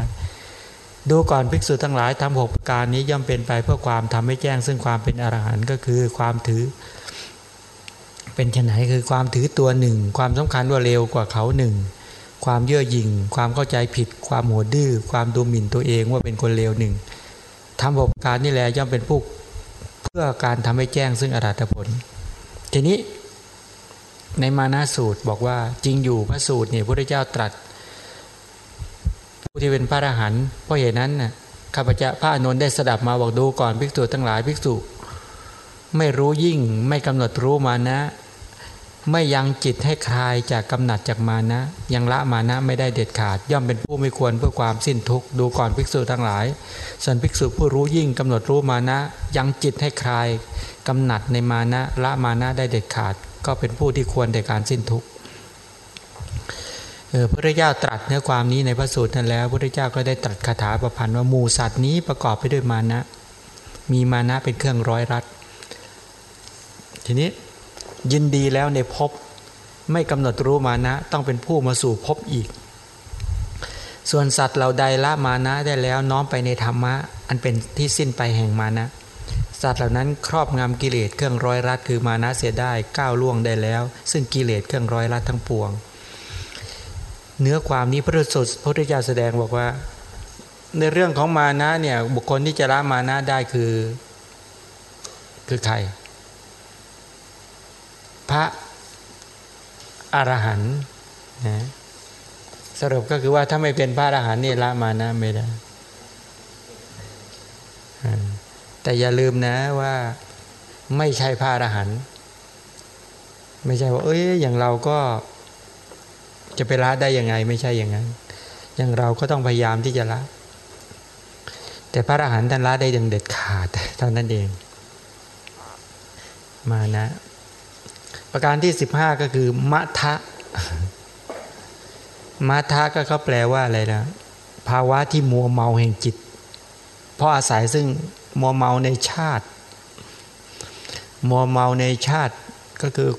S1: ดูก่อนภิกษุทั้งหลายทำหกประการนี้ย่อมเป็นไปเพื่อความทำให้แจ้งซึ่งความเป็นอรหันต์ก็คือความถือ เป็นชนไหนคือความถือตัวหนึ่ง ความสำคัญว่าเร็วกว่าเขาหนึ่งความเย่อหยิ่ง ความเข้าใจผิด ความหัวดื้อความดูหมิ่นตัวเองว่าเป็นคนเลวหนึ่ง ทำหกประการนี่แหละย่อมเป็นผู้เพื่อการทำให้แจ้งซึ่งอรัตผล ทีนี้ในมานาสูตรบอกว่าจริงอยู่พระสูตรเนี่ยพระเจ้าตรัส ผู้ที่เป็นพระอรหันต์เพราะเหตุนั้นน่ะข้าพเจ้าพระอนุนได้สดับมาบอกดูก่อนภิกษุทั้งหลายภิกษุ ไม่รู้ยิ่งไม่กำหนดรู้มานะ ไม่ยังจิตให้คลายจากกำหนัดจากมานะ ยังละมานะไม่ได้เด็ดขาด ย่อมเป็นผู้ไม่ควรเพื่อความสิ้นทุกข์ดูก่อนภิกษุทั้งหลายส่วนภิกษุผู้รู้ยิ่งกำหนดรู้มานะ ยังจิตให้คลายกำหนัดในมานะละมานะได้เด็ดขาด ก็เป็นผู้ที่ควรในการสิ้นทุกข์พระเจ้าตรัสเนื้อความนี้ในพระสูตรนั้นแล้ว พระเจ้าก็ได้ตรัสคาถาประพันธ์ว่าหมูสัตว์นี้ประกอบไปด้วยมานะ มีมานะเป็นเครื่องร้อยรัดทีนี้ ยินดีแล้วในภพไม่กำหนดรู้มานะ ต้องเป็นผู้มาสู่ภพอีก ส่วนสัตว์เราใดละมานะได้แล้วน้อมไปในธรรมะ อันเป็นที่สิ้นไปแห่งมานะ สัตว์เหล่านั้นครอบงำกิเลสเครื่องร้อยรัดคือมานะเสียได้ก้าวล่วงได้แล้ว ซึ่งกิเลสเครื่องร้อยรัดทั้งปวง เนื้อความนี้พระสุดพระพุทธเจ้าแสดงบอกว่า ในเรื่องของมานะเนี่ยบุคคลที่จะละมานะได้คือ คือใคร พระอรหันต์นะสรุปก็คือว่าถ้าไม่เป็นพระอรหันต์นี่ละมานะไม่ได้ แต่อย่าลืมนะว่าไม่ใช่พระอรหันต์ไม่ใช่ว่า เอ้ยอย่างเราก็จะไปละได้ยังไง ไม่ใช่อย่างนั้น อย่างเราก็ต้องพยายามที่จะละ แต่พระอรหันต์ท่านละได้อย่างเด็ดขาดเท่านั้นเอง มานะ ประการที่สิบห้าก็คือมัทะมัทะก็เขาแปลว่าอะไรนะภาวะที่มัวเมาแห่งจิต เพราะอาศัยซึ่งมัวเมาในชาติ มัวเมาในชาติก็คือ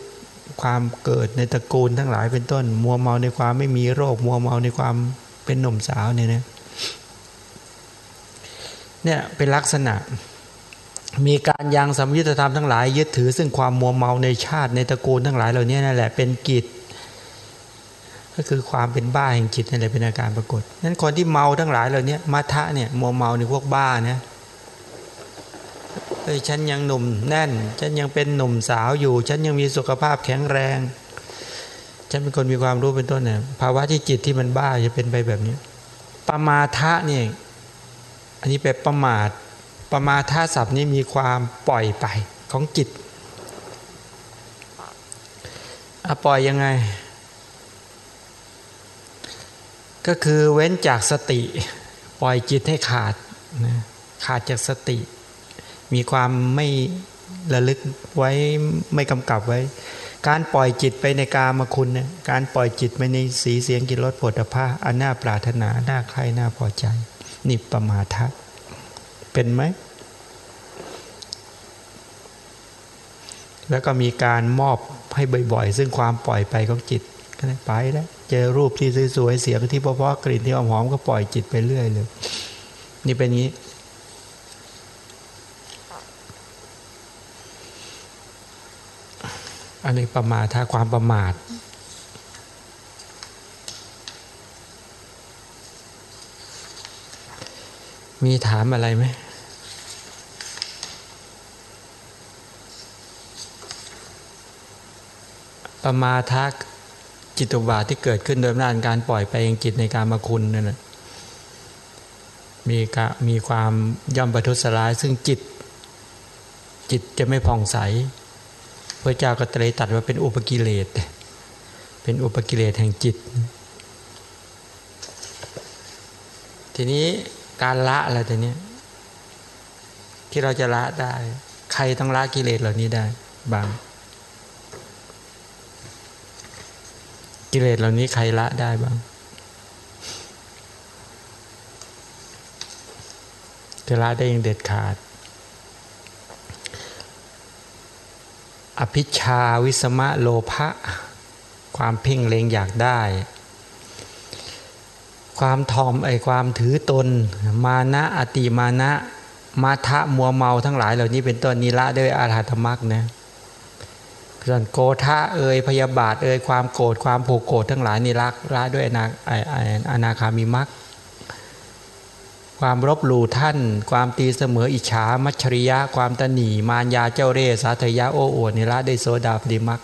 S1: ความเกิดในตระกูลทั้งหลายเป็นต้น มัวเมาในความไม่มีโรค มัวเมาในความเป็นหนุ่มสาวเนี่ยนะเนี่ยเป็นลักษณะ มีการยังสมยุทธธรรมทั้งหลายยึดถือซึ่งความมัวเมาในชาติในตระกูลทั้งหลายเหล่านี้นั่นแหละเป็นกิจ ก็คือความเป็นบ้าแห่งจิตนั่นแหละเป็นอาการปรากฏนั้นคนที่เมาทั้งหลายเหล่านี้มาทะเนี่ยมัวเมาในพวกบ้านะเฮ้ยฉันยังหนุ่มแน่น ฉันยังเป็นหนุ่มสาวอยู่ ฉันยังมีสุขภาพแข็งแรง ฉันเป็นคนมีความรู้เป็นต้นเนี่ยภาวะที่จิตที่มันบ้าจะเป็นไปแบบนี้ประมาทะเนี่ยอันนี้เป็นประมาท ประมาท่าศัพท์นี้มีความปล่อยไปของจิตอปล่อยยังไง ก็คือเว้นจากสติ ปล่อยจิตให้ขาดนะขาดจากสติ มีความไม่ระลึกไว้ไม่กำกับไว้ การปล่อยจิตไปในกามคุณนี่ยการปล่อยจิตไปในสีเสียงกินรสผลตภะอันน่าปรารถนา น่าใคร่น่าพอใจ นี่ประมาทะ เป็นไหม แล้วก็มีการมอบให้บ่อยๆ ซึ่งความปล่อยไปของจิตก็ไปแล้วเจอรูปที่สวยๆเสียงที่เพราะๆกลิ่นที่หอมๆก็ปล่อยจิตไปเรื่อยเลย นี่เป็นงี้ อันนี้ประมาทถ้าความประมาท มีถามอะไรไหมประมาทักจิตุบาทที่เกิดขึ้นโดยอำนาจการปล่อยไปเองจิตในการมาคุณนั่นแหละมีกมีความย่อมประทุษร้าย ซึ่งจิต จิตจะไม่ผ่องใส พระเจ้าก็ตรตัดว่าเป็นอุปกิเลสเป็นอุปกิเลสแห่งจิต ทีนี้ การละอะไรตัวนี้ที่เราจะละได้ ใครต้องละกิเลสเหล่านี้ได้บาง กิเลสเหล่านี้ใครละได้บ้างจะละได้ยังเด็ดขาด อภิชาวิสมะโลภะความเพ่งเล็งอยากได้ ความทอมไอความถือตน มานะอติมานะมาทะมัวเมาทั้งหลายเหล่านี้เป็นต้นนิละด้วยอาราธมักนะส่วนโกธาเอ่ยพยาบาทเอ่ยความโกรธความผูกโกรธทั้งหลายนิรักละด้วยอนาไออนาคามีมักความรบหลู่ท่าน ความตีเสมออิจฉามัชริยะ ความตนีมารยาเจ้าเร่สาธยะโอ้อวดนิละได้โซดาปฏิมัก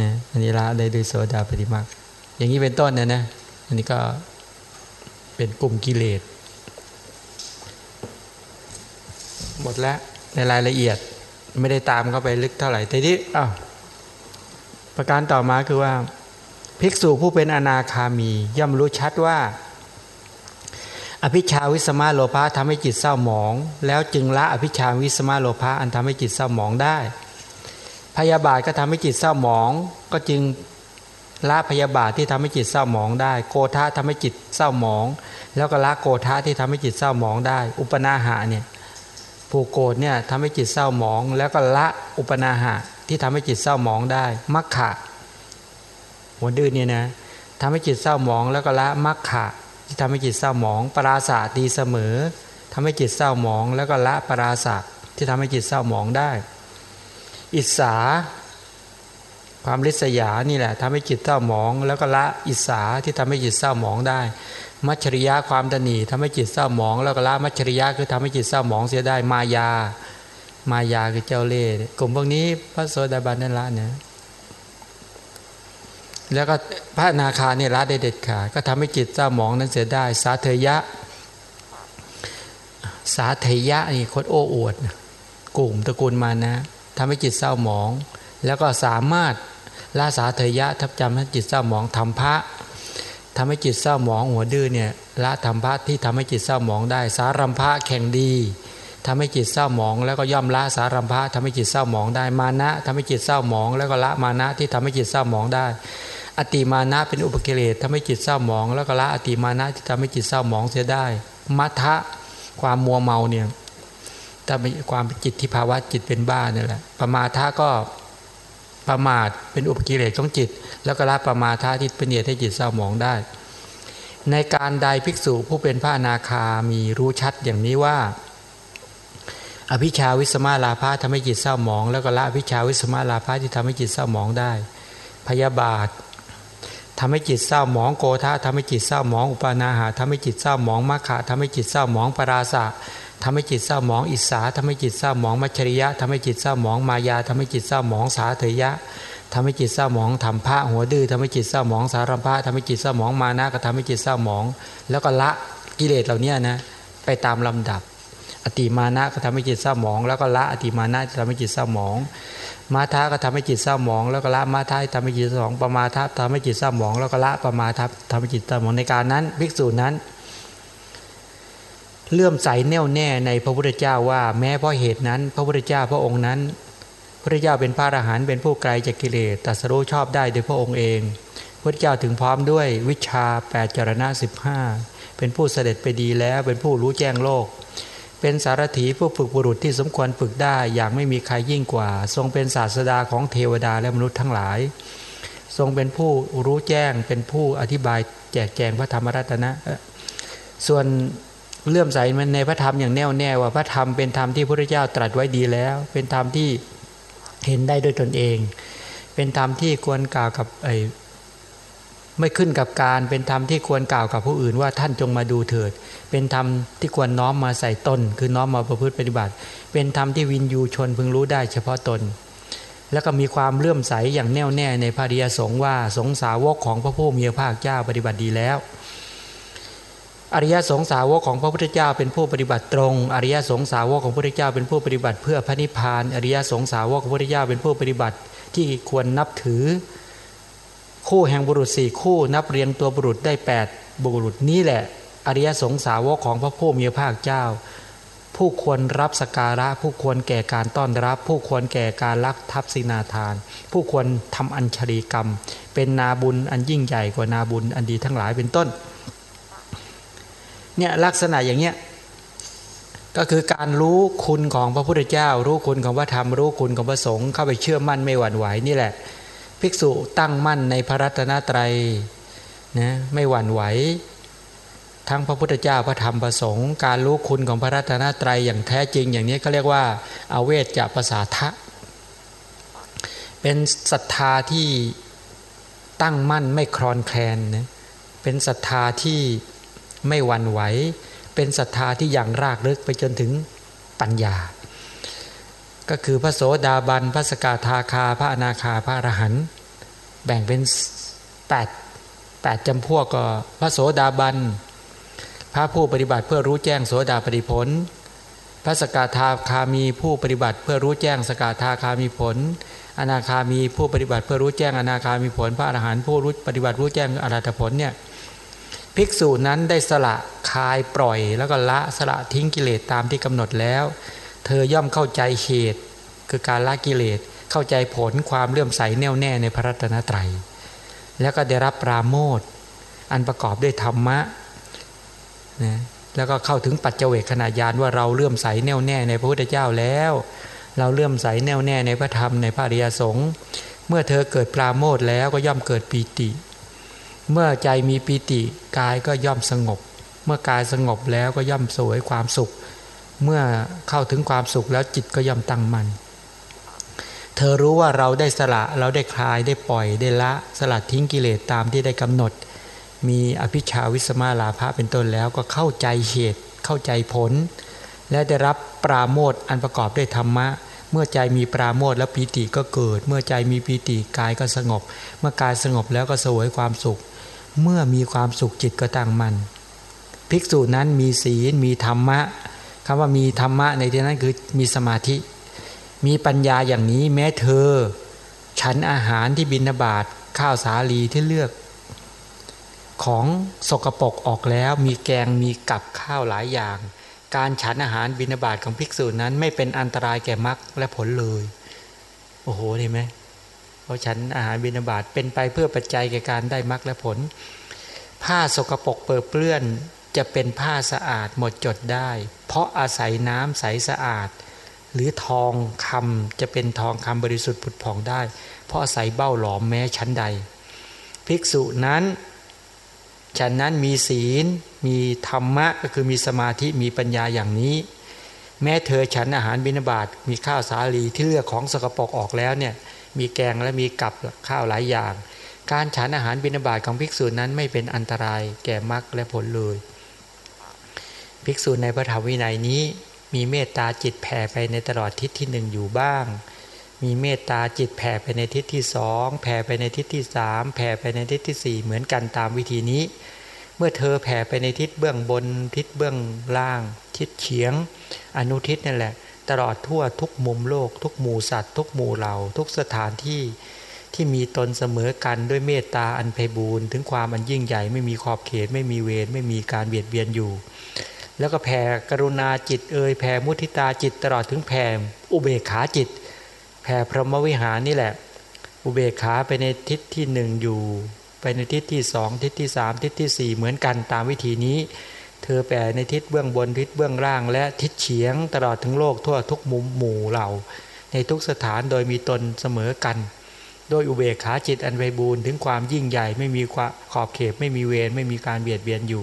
S1: นะอันนี้ละได้ด้วยโสดาปฏิมาอย่างนี้เป็นต้นนะนะ อันนี้ก็เป็นกลุ่มกิเลส หมดแล้วในรายละเอียดไม่ได้ตามเข้าไปลึกเท่าไหร่แต่ที่อ้าวประการต่อมาคือว่าภิกษุผู้เป็นอนาคามี ย่อมรู้ชัดว่า อภิชฌาวิสมโลภะทำให้จิตเศร้าหมอง แล้วจึงละอภิชฌาวิสมโลภะอันทำให้จิตเศร้าหมองได้ พยาบาทก็ทำให้จิตเศร้าหมอง ก็จึงละพยาบาทที่ทำให้จิตเศร้าหมองได้ โกธะทำให้จิตเศร้าหมอง แล้วก็ละโกธะที่ทำให้จิตเศร้าหมองได้ อุปนาหะเนี่ยผูกโกรธเนี่ยทำให้จิตเศร้าหมอง แล้วก็ละอุปนาหะที่ทำให้จิตเศร้าหมองได้มัคคะหัวดื้อเนี่ยนะทำให้จิตเศร้าหมอง แล้วก็ละมัคคะที่ทำให้จิตเศร้าหมอง ปราศาสตีเสมอทำให้จิตเศร้าหมอง แล้วก็ละปราศาสที่ทำให้จิตเศร้าหมองได้ อิสา ความริษยานี่แหละทำให้จิตเศร้าหมอง แล้วก็ละอิสาที่ทำให้จิตเศร้าหมองได้ มัชริยะความตนีทำให้จิตเศร้าหมอง แล้วก็ละมัชริยะคือทำให้จิตเศร้าหมองเสียได้มายามายาคือเจ้าเล่ห์กลุ่มพวกนี้พระโสดาบันนั่นละเนี่ยแล้วก็พระนาคาเนี่ยละได้เด็ดขาดก็ทำให้จิตเศร้าหมองนั้นเสียได้ สาเทยะ สาเทยะนี่คนโอ้อวดกลุ่มตระกูลมานะ ทำให้จิตเศร้าหมอง แล้วก็สามารถลาสาเทยะทับจำให้จิตเศร้าหมองทำพระทำให้จิตเศร้าหมองหัวดื้อเนี่ยละทำพระที่ทำให้จิตเศร้าหมองได้ สารัมพระแข่งดีทำให้จิตเศร้าหมอง แล้วก็ย่อมละสารัมพะทำให้จิตเศร้าหมองได้มานะทำให้จิตเศร้าหมอง แล้วก็ละมานะที่ทำให้จิตเศร้าหมองได้ อติมานะเป็นอุปกิเลสทำให้จิตเศร้าหมอง แล้วก็ละอติมานะที่ทำให้จิตเศร้าหมองเสียได้มัทะความมัวเมาเนี่ย ถ้าเป็นความจิตที่ภาวะจิตเป็นบ้านี่แหละประมาทะก็ประมาทเป็นอุปกิเลสของจิต แล้วก็ละประมาทะที่เป็นเหตุให้จิตเศร้าหมองได้ ในการใดภิกษุผู้เป็นพระนาคามีรู้ชัดอย่างนี้ว่า อภิชาวิสมาลาภาทำให้จิตเศร้าหมอง แล้วก็ละอภิชาวิสมาลาภาที่ทำให้จิตเศร้าหมองได้ พยาบาททำให้จิตเศร้าหมองโกธาทำให้จิตเศร้าหมองอุปานาหาทำให้จิตเศร้าหมองมัคคะทำให้จิตเศร้าหมองปราศะ ทำให้จิตเศร้าหมองอิสาทำให้จิตเศร้าหมองมัชริยะทำให้จิตเศร้าหมองมายาทำให้จิตเศร้าหมองสาเถยะทำให้จิตเศร้าหมองทำพระหัวดื้อทำให้จิตเศร้าหมองสารัมพะทำให้จิตเศร้าหมองมานะก็ทำให้จิตเศร้าหมอง แล้วก็ละกิเลสเหล่านี้นะไปตามลำดับ อติมานะก็ทำให้จิตเศร้าหมอง แล้วก็ละอติมานะจะทำให้จิตเศร้าหมองมาทาก็ทำให้จิตเศร้าหมอง แล้วก็ละมาทาทำให้จิตสองประมาทับทำให้จิตเศร้าหมอง แล้วก็ละประมาทับทำให้จิตเศร้าหมองในการนั้นภิกษุนั้น เลื่อมใสแน่วแน่ในพระพุทธเจ้าว่าแม้เพราะเหตุนั้น พระพุทธเจ้าพระองค์นั้น พระเจ้าเป็นพระอรหันต์เป็นผู้ไกลจากกิเลสตัสรู้ชอบได้โดยพระองค์เอง พระเจ้าถึงพร้อมด้วยวิชาแปดจรณะสิบห้าเป็นผู้เสด็จไปดีแล้วเป็นผู้รู้แจ้งโลก เป็นสารถีผู้ฝึกบุรุษที่สมควรฝึกได้อย่างไม่มีใครยิ่งกว่า ทรงเป็นศาสดาของเทวดาและมนุษย์ทั้งหลาย ทรงเป็นผู้รู้แจ้งเป็นผู้อธิบายแจกแจงพระธรรมรัตนะส่วน เลื่อมใสมันในพระธรรมอย่างแน่วแน่ว่าพระธรรมเป็นธรรมที่พระเจ้าตรัสไว้ดีแล้ว เป็นธรรมที่เห็นได้ด้วยตนเอง เป็นธรรมที่ควรกล่าวกับไอไม่ขึ้นกับการเป็นธรรมที่ควรกล่าวกับผู้อื่นว่าท่านจงมาดูเถิด เป็นธรรมที่ควรน้อมมาใส่ตน คือน้อมมาประพฤติปฏิบัติ เป็นธรรมที่วินยูชนพึงรู้ได้เฉพาะตน แล้วก็มีความเลื่อมใสอย่างแน่วแน่ในพระริยสงฆ์ว่าสงสาวกของพระผู้มีพระภาคเจ้าปฏิบัติดีแล้ว อริยสงสาวกของพระพุทธเจ้าเป็นผู้ปฏิบัติตรง อริยสงสาวกของพระพุทธเจ้าเป็นผู้ปฏิบัติเพื่อพระนิพพาน อริยสงสาวกของพระพุทธเจ้าเป็นผู้ปฏิบัติที่ควรนับถือ คู่แห่งบุรุษสี่คู่นับเรียงตัวบุรุษได้ 8 บุรุษนี้แหละ อริยสงสาวกของพระผู้มีพระภาคเจ้า ผู้ควรรับสการะ ผู้ควรแก่การต้อนรับ ผู้ควรแก่การรักทัพสินาทาน ผู้ควรทำอัญชลีกรรม เป็นนาบุญอันยิ่งใหญ่กว่านาบุญอันดีทั้งหลายเป็นต้น เนี่ยลักษณะอย่างเนี้ยก็คือการรู้คุณของพระพุทธเจ้า รู้คุณของพระธรรม รู้คุณของพระสงฆ์เข้าไปเชื่อมั่นไม่หวั่นไหวนี่แหละ ภิกษุตั้งมั่นในพระรัตนตรัยนะไม่หวั่นไหว ทั้งพระพุทธเจ้าพระธรรมพระสงฆ์การรู้คุณของพระรัตนตรัยอย่างแท้จริง อย่างนี้เขาเรียกว่าอาเวจจะภาษาทะ เป็นศรัทธาที่ตั้งมั่นไม่คลอนแคลนนะเป็นศรัทธาที่ ไม่หวั่นไหว เป็นศรัทธาที่อย่างรากลึกไปจนถึงปัญญา ก็คือพระโสดาบัน พระสกทาคา พระอนาคา พระอรหันต์แบ่งเป็นแปดแปดจำพวกก็พระโสดาบัน พระผู้ปฏิบัติเพื่อรู้แจ้งโสดาปฏิผล พระสกทาคามีผู้ปฏิบัติเพื่อรู้แจ้งสกทาคามีผลอนาคามีผู้ปฏิบัติเพื่อรู้แจ้งอนาคามีผลพระอรหันต์ผู้รู้ปฏิบัติรู้แจ้งอรหัตผลเนี่ย ภิกษุนั้นได้สละคายปล่อย แล้วก็ละสละทิ้งกิเลสตามที่กำหนดแล้ว เธอย่อมเข้าใจเหตุ คือการละกิเลสเข้าใจผลความเลื่อมใสแน่วแน่ในพระรัตนตรัย แล้วก็ได้รับปราโมทอันประกอบด้วยธรรมะนะแล้วก็เข้าถึงปัจเจเวกขณะยานว่าเราเลื่อมใสแน่วแน่ในพระพุทธเจ้าแล้ว เราเลื่อมใสแน่วแน่ในพระธรรมในพระอริยสงฆ์เมื่อเธอเกิดปราโมทแล้วก็ย่อมเกิดปีติ เมื่อใจมีปีติกายก็ย่อมสงบ เมื่อกายสงบแล้วก็ย่อมสวยความสุข เมื่อเข้าถึงความสุขแล้วจิตก็ย่อมตั้งมัน่นเธอรู้ว่าเราได้สละเราได้คลายได้ปล่อยได้ละสลัดทิ้งกิเลสตามที่ได้กำหนด มีอภิชาวิสมาลาภะเป็นต้นแล้วก็เข้าใจเหตุเข้าใจผล และได้รับปราโมทอันประกอบด้วยธรรมะ เมื่อใจมีปราโมทแล้วปีติก็เกิด เมื่อใจมีปีติกายก็สงบ เมื่อกายสงบแล้วก็สวยความสุข เมื่อมีความสุขจิตก็ตั้งมัน่นภิกษุนั้นมีศีลมีธรรมะคำว่ามีธรรมะในที่นั้นคือมีสมาธิ มีปัญญาอย่างนี้แม้เธอ ฉันอาหารที่บินาบาตข้าวสาลีที่เลือก ของสกปรกออกแล้วมีแกงมีกับข้าวหลายอย่าง การฉันอาหารบินาบาตของภิกษุนั้นไม่เป็นอันตรายแก่มรรคและผลเลย โอ้โหเห็นไหม เพราฉันอาหารบินาบาตเป็นไปเพื่อปัจจัยแก่การได้มรรคและผล ผ้าสกปรกเปิดเปื้อนจะเป็นผ้าสะอาดหมดจดได้ เพราะอาศัยน้ำใสสะอาด หรือทองคำจะเป็นทองคำบริสุทธิ์ผุดผ่องได้ เพราะอาศัยเบ้าหลอมแม้ชั้นใด ภิกษุนั้นฉันนั้นมีศีล มีธรรมะก็คือมีสมาธิมีปัญญาอย่างนี้ แม้เธอฉันอาหารบิณฑบาตมีข้าวสาลีที่เลือกของสกปรกออกแล้วเนี่ย มีแกงและมีกับข้าวหลายอย่าง การฉันอาหารบิณฑบาตของภิกษุนั้นไม่เป็นอันตรายแก่มรรคและผลเลย ภิกษุในพระธรรมวินัยนี้มีเมตตาจิตแผ่ไปในตลอดทิศที่หนึ่งอยู่บ้าง มีเมตตาจิตแผ่ไปในทิศที่สองแผ่ไปในทิศที่สามแผ่ไปในทิศที่สี่เหมือนกันตามวิธีนี้ เมื่อเธอแผ่ไปในทิศเบื้องบนทิศเบื้องล่าง ทิศเฉียง อนุทิศนั่นแหละ ตลอดทั่วทุกมุมโลก ทุกหมู่สัตว์ ทุกหมู่เหล่า ทุกสถานที่ที่มีตนเสมอกันด้วยเมตตาอันไพบูรณ์ถึงความอันยิ่งใหญ่ไม่มีขอบเขตไม่มีเวรไม่มีการเบียดเบียนอยู่ แล้วก็แผ่กรุณาจิตเอ่ยแผ่มุทิตาจิตตลอดถึงแผ่อุเบกขาจิต แผ่พรหมวิหารนี่แหละ อุเบกขาไปในทิศที่หนึ่งอยู่ ไปในทิศที่สองทิศที่สามทิศที่สี่เหมือนกันตามวิธีนี้ เธอแผ่ในทิศเบื้องบนทิศเบื้องล่าง และทิศเฉียงตลอดถึงโลกทั่วทุกมุมหมู่เหล่า ในทุกสถานโดยมีตนเสมอกัน โดยอุเบกขาจิตอันไพบูรณ์ถึงความยิ่งใหญ่ไม่มีขอบเขตไม่มีเวรไม่มีการเบียดเบียนอยู่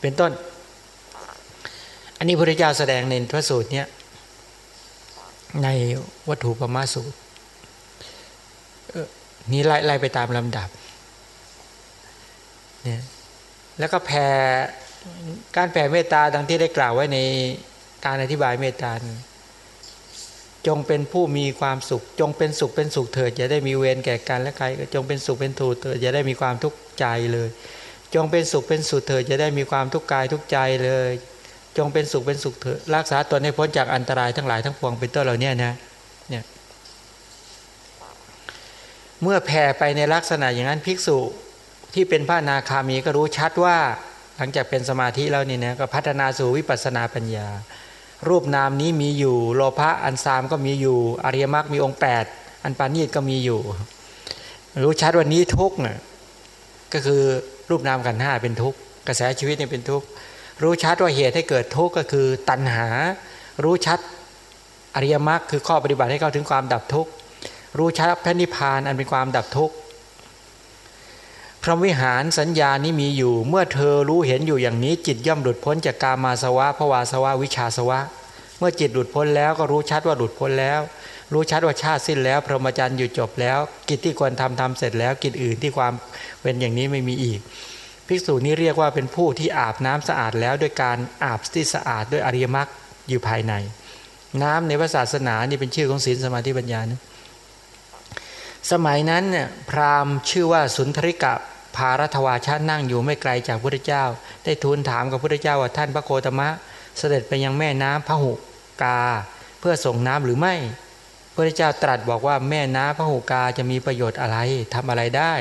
S1: เป็นต้น อันนี้พระเจ้าแสดงในพระสูตรเนี้ยในวัตถุปมาสูตรนี้ไล่ไล่ไปตามลำดับเนี่ยแล้วก็แผ่ การแผ่เมตตาดังที่ได้กล่าวไว้ในการอธิบายเมตตาจงเป็นผู้มีความสุข จงเป็นสุขเป็นสุขเถิดจะได้มีเวรแก่กันและใครจงเป็นสุขเป็นถูกเถิดจะได้มีความทุกข์ใจเลย จงเป็นสุขเป็นสุขเถิดจะได้มีความทุกข์กายทุกใจเลย จงเป็นสุขเป็นสุขเถอะรักษาตนให้พ้นจากอันตรายทั้งหลายทั้งปวงเป็นต้นเหล่านี้นะเนี่ยเมื่อแผ่ไปในลักษณะอย่างนั้นภิกษุที่เป็นพระนาคามีก็รู้ชัดว่า หลังจากเป็นสมาธิแล้วนี่นะก็พัฒนาสู่วิปัสนาปัญญา รูปนามนี้มีอยู่ โลภะอันสามก็มีอยู่ อริยมรรคมีองค์ 8 อันปานีตก็มีอยู่ รู้ชัดวันนี้ทุกเนี่ยก็คือรูปนามกันห้าเป็นทุกกระแสชีวิตเนี่ยเป็นทุกรู้ชัดว่าเหตุให้เกิดทุกข์ก็คือตัณหา รู้ชัดอริยมรรคคือข้อปฏิบัติให้เข้าถึงความดับทุกข์รู้ชัดพระนิพพานอันเป็นความดับทุกข์ พระวิหารสัญญานี้มีอยู่ เมื่อเธอรู้เห็นอยู่อย่างนี้ จิตย่อมหลุดพ้นจากกามาสวะภวาสวะวิชาสวะ เมื่อจิตหลุดพ้นแล้วก็รู้ชัดว่าหลุดพ้นแล้ว รู้ชัดว่าชาติสิ้นแล้ว พรหมจรรย์อยู่จบแล้ว กิจที่ควรทำทำเสร็จแล้วกิจอื่นที่ความเป็นอย่างนี้ไม่มีอีก ภิกษุนี้เรียกว่าเป็นผู้ที่อาบน้ำสะอาดแล้วโดยการอาบที่สะอาดด้วยอริยมรรคอยู่ภายใน น้ำในพระศาสนานี่เป็นชื่อของศีลสมาธิปัญญานะสมัยนั้นเนี่ยพราหมณ์ชื่อว่าสุนทริกะ พารัตวาชานั่งอยู่ไม่ไกลจากพระเจ้า ได้ทูลถามกับพระเจ้าว่าท่านพระโคตมะ เสด็จไปยังแม่น้ำพระหุกา เพื่อส่งน้ำหรือไม่พระเจ้าตรัสบอกว่าแม่น้ำพระหุกาจะมีประโยชน์อะไรทำอะไรได้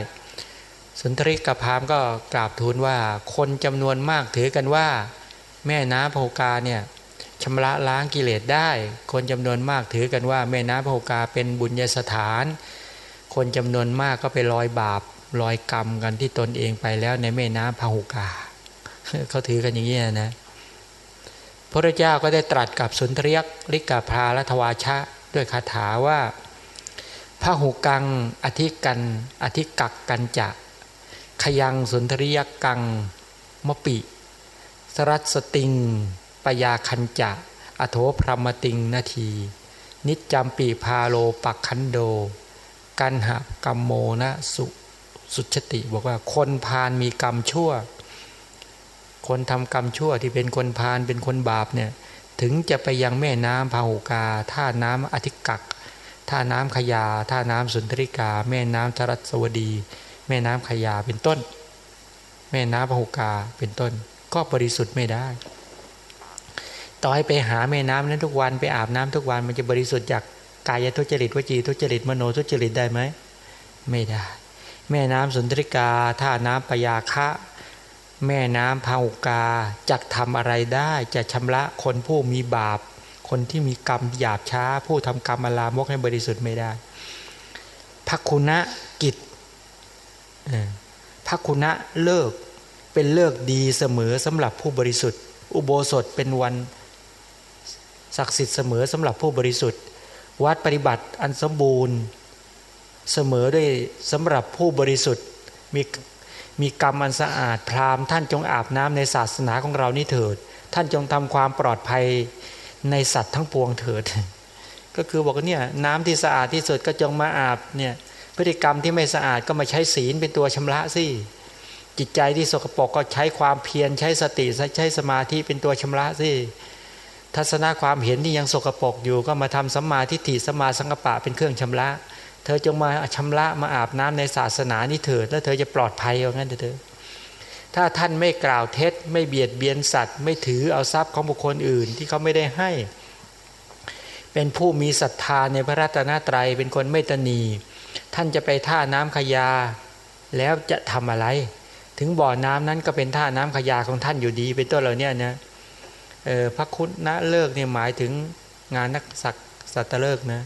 S1: สุนทริกกับพามก็กราบทูลว่าคนจำนวนมากถือกันว่า แม่น้ำพระหกาเนี่ยชำระล้างกิเลสได้ คนจำนวนมากถือกันว่า แม่น้ำพระหกาเป็นบุญญสถาน คนจำนวนมากก็ไปลอยบาป ลอยกรรมกันที่ตนเองไปแล้วในแม่น้ำพาหุกาเขาถือกันอย่างนี้นะพระเจ้าก็ได้ตรัสกับสุนทรียกลิกาพาและทวาชะ ด้วยคาถาว่าพระหุกังอธิกันอธิกักกันจะ ขยังสุนทริยกังมปิ สรัสติงปยาคันจะ อโถพรหมติงนาที นิจจำปีพาโลปักคันโด กันหะกัมโมนะสุ สุชติ บอกว่าคนพานมีกรรมชั่ว คนทำกรรมชั่วที่เป็นคนพานเป็นคนบาปเนี่ยถึงจะไปยังแม่น้ำพาหุกาท่าน้ำอธิกักท่าน้ำขยา ท่าน้ำสุนทริกา แม่น้ำธรัสวดี แม่น้ำขยาเป็นต้น แม่น้ำพาหุกาเป็นต้น ก็บริสุทธิ์ไม่ได้ ต่อให้ไปหาแม่น้ำนั้นทุกวันไปอาบน้ำทุกวันมันจะบริสุทธิ์จากกายทุจริตวจีทุจริตมโนทุจริตได้ไหมไม่ได้ แม่น้ำสุนทริกา ท่าน้ำปยาคะ แม่น้ำพาหุกาจะทำอะไรได้จะชำระคนผู้มีบาป คนที่มีกรรมหยาบช้า ผู้ทำกรรมอลามกให้บริสุทธิ์ไม่ได้พักคุณะกิจพักคุณะเลิกเป็นเลิกดีเสมอสำหรับผู้บริสุทธิ์ อุโบสถเป็นวันศักดิ์สิทธิ์เสมอสำหรับผู้บริสุทธิ์ วัดปฏิบัติอันสมบูรณ์ เสมอด้วยสำหรับผู้บริสุทธิ์มีมีกรรมอันสะอาดพรามท่านจงอาบน้ำในศาสนาของเรานี่เถิด ท่านจงทำความปลอดภัยในสัตว์ทั้งปวงเถิด ก็คือบอกว่าเนี่ยน้ำที่สะอาดที่สุดก็จงมาอาบเนี่ยพฤติกรรมที่ไม่สะอาดก็มาใช้ศีลเป็นตัวชำระสิจิตใจที่สกปรกก็ใช้ความเพียรใช้สติใช้สมาธิเป็นตัวชำระสิทัศนะความเห็นที่ยังสกปรกอยู่ก็มาทำสัมมาทิฏฐิสัมมาสังกปะเป็นเครื่องชำระ เธอจงมาชำระมาอาบน้ำในศาสนานี้เถิด แล้วเธอจะปลอดภัยเอางั้นเถอะถ้าท่านไม่กล่าวเท็จ ไม่เบียดเบียนสัตว์ ไม่ถือเอาทรัพย์ของบุคคลอื่นที่เขาไม่ได้ให้ เป็นผู้มีศรัทธาในพระรัตนตรัยเป็นคนไม่ตนีท่านจะไปท่าน้ำขยา แล้วจะทำอะไร ถึงบ่อน้ำนั้นก็เป็นท่าน้ำขยาของท่านอยู่ดี เป็นต้นเหล่านี้นะพระคุณนะเลิกเนี่ยหมายถึงงานนักสักสัตเลิกนะ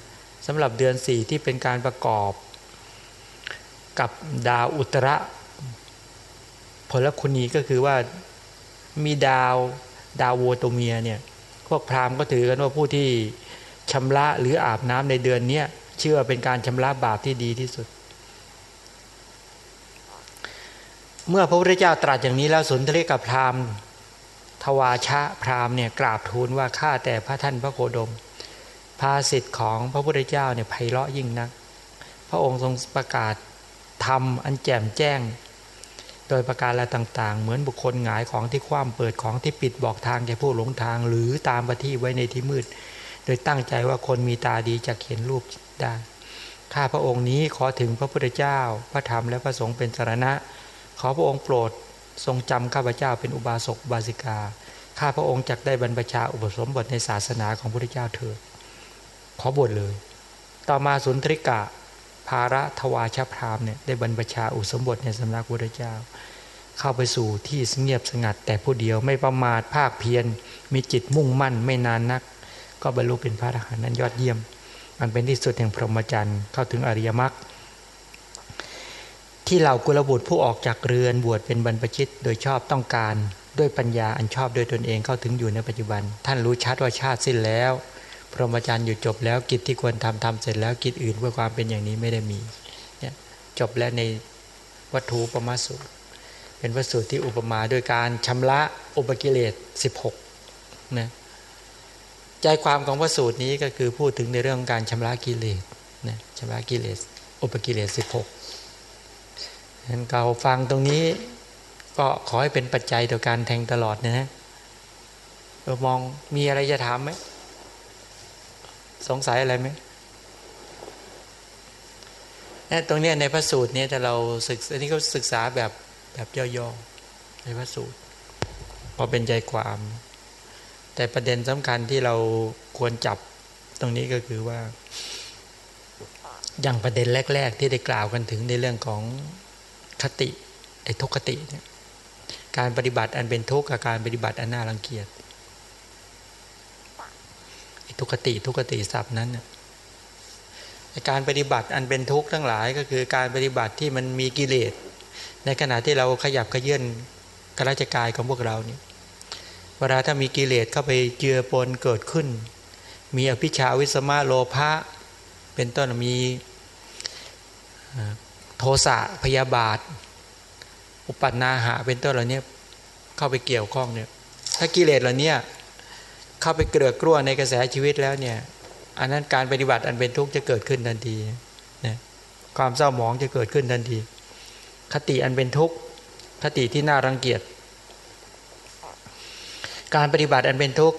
S1: สำหรับเดือนสี่ที่เป็นการประกอบ กับดาวอุตระผลคุณีก็คือว่ามีดาวดาวโวตัวเมียเนี่ยพวกพราหมณ์ก็ถือกันว่าผู้ที่ชำระหรืออาบน้ำในเดือนนี้เชื่อเป็นการชำระบาปที่ดีที่สุด เมื่อพระพุทธเจ้าตรัสอย่างนี้แล้วสนทรีกับพราหมณ์ทวาชะพราหมณ์เนี่ยกราบทูลว่าข้าแต่พระท่านพระโคดม ภาสิทธิ์ของพระพุทธเจ้าเนี่ยไพเราะยิ่งนัก พระองค์ทรงประกาศทำอันแจ่มแจ้ง โดยประการอะไรต่างๆ เหมือนบุคคลหงายของที่คว่ำเปิดของที่ปิดบอกทางแก่ผู้หลงทาง หรือตามปฏิไว้ในที่มืด โดยตั้งใจว่าคนมีตาดีจะเห็นรูปได้ข้าพระองค์นี้ขอถึงพระพุทธเจ้า พระธรรมและพระสงฆ์เป็นสารณะ ขอพระองค์โปรดทรงจำข้าพเจ้าเป็นอุบาสกบาสิกา ข้าพระองค์จักได้บรรพชาอุปสมบทในศาสนาของพระพุทธเจ้าเถิด ขอบวชเลย ต่อมาสุนทริกะ ภาระทวาชพรามเนี่ยได้บรรพชาอุสมบทในสำนักพระเจ้า เข้าไปสู่ที่เงียบสงัด แต่ผู้เดียวไม่ประมาทภาคเพียรมีจิตมุ่งมั่นไม่นานนัก ก็บรรลุเป็นพระอรหันต์นั้นยอดเยี่ยม มันเป็นที่สุดแห่งพรหมจรรย์เข้าถึงอริยมรรคที่เหล่ากุลบุตรผู้ออกจากเรือนบวชเป็นบรรพชิตโดยชอบต้องการ ด้วยปัญญาอันชอบโดยตนเองเข้าถึงอยู่ในปัจจุบัน ท่านรู้ชัดว่าชาติสิ้นแล้ว พรหมจรรย์อยู่จบแล้วกิจที่ควรทำทำเสร็จแล้วกิจอื่นเพื่อความเป็นอย่างนี้ไม่ได้มีเนี่ยจบแล้วในวัตถุปมาสูตร เป็นวัตถุที่อุปมาโดยการชำระอุปกิเลส 16นะใจความของพระสูตรนี้ก็คือพูดถึงในเรื่องการชำระกิเลสนะชำระกิเลส อุปกิเลส 16นั้นเราฟังตรงนี้ก็ขอให้เป็นปัจจัยต่อการแทงตลอดนะฮะมองมีอะไรจะถามไหม สงสัยอะไรไหมตรงนี้ในพระสูตรนี้แต่เราศึกอันนี้เขาศึกษาแบบแบบย่อๆในพระสูตร พอเป็นใจความ แต่ประเด็นสำคัญที่เราควรจับตรงนี้ก็คือว่า อย่างประเด็นแรก ๆ ที่ได้กล่าวกันถึงในเรื่องของคติไอ้ทุกขติเนี่ยการปฏิบัติอันเป็นทุกข์กับการปฏิบัติอันน่ารังเกียจ ทุกติทุกติศัพท์นั้นการปฏิบัติอันเป็นทุกข์ทั้งหลายก็คือการปฏิบัติที่มันมีกิเลสในขณะที่เราขยับขยื่นกระจกายของพวกเราเนี่ยเวลาถ้ามีกิเลสเข้าไปเจือปนเกิดขึ้น มีอภิชาวิสมาโลภะเป็นต้นมีโทสะพยาบาท อุปันาหะเป็นต้นเหล่านี้เข้าไปเกี่ยวข้องเนี่ยถ้ากิเลสเหล่านี้ เข้าไปเกลือกลั้วในกระแสชีวิตแล้วเนี่ย อันนั้นการปฏิบัติอันเป็นทุกข์จะเกิดขึ้นทันทีนะความเศร้าหมองจะเกิดขึ้นทันที คติอันเป็นทุกข์คติที่น่ารังเกียจ การปฏิบัติอันเป็นทุกข์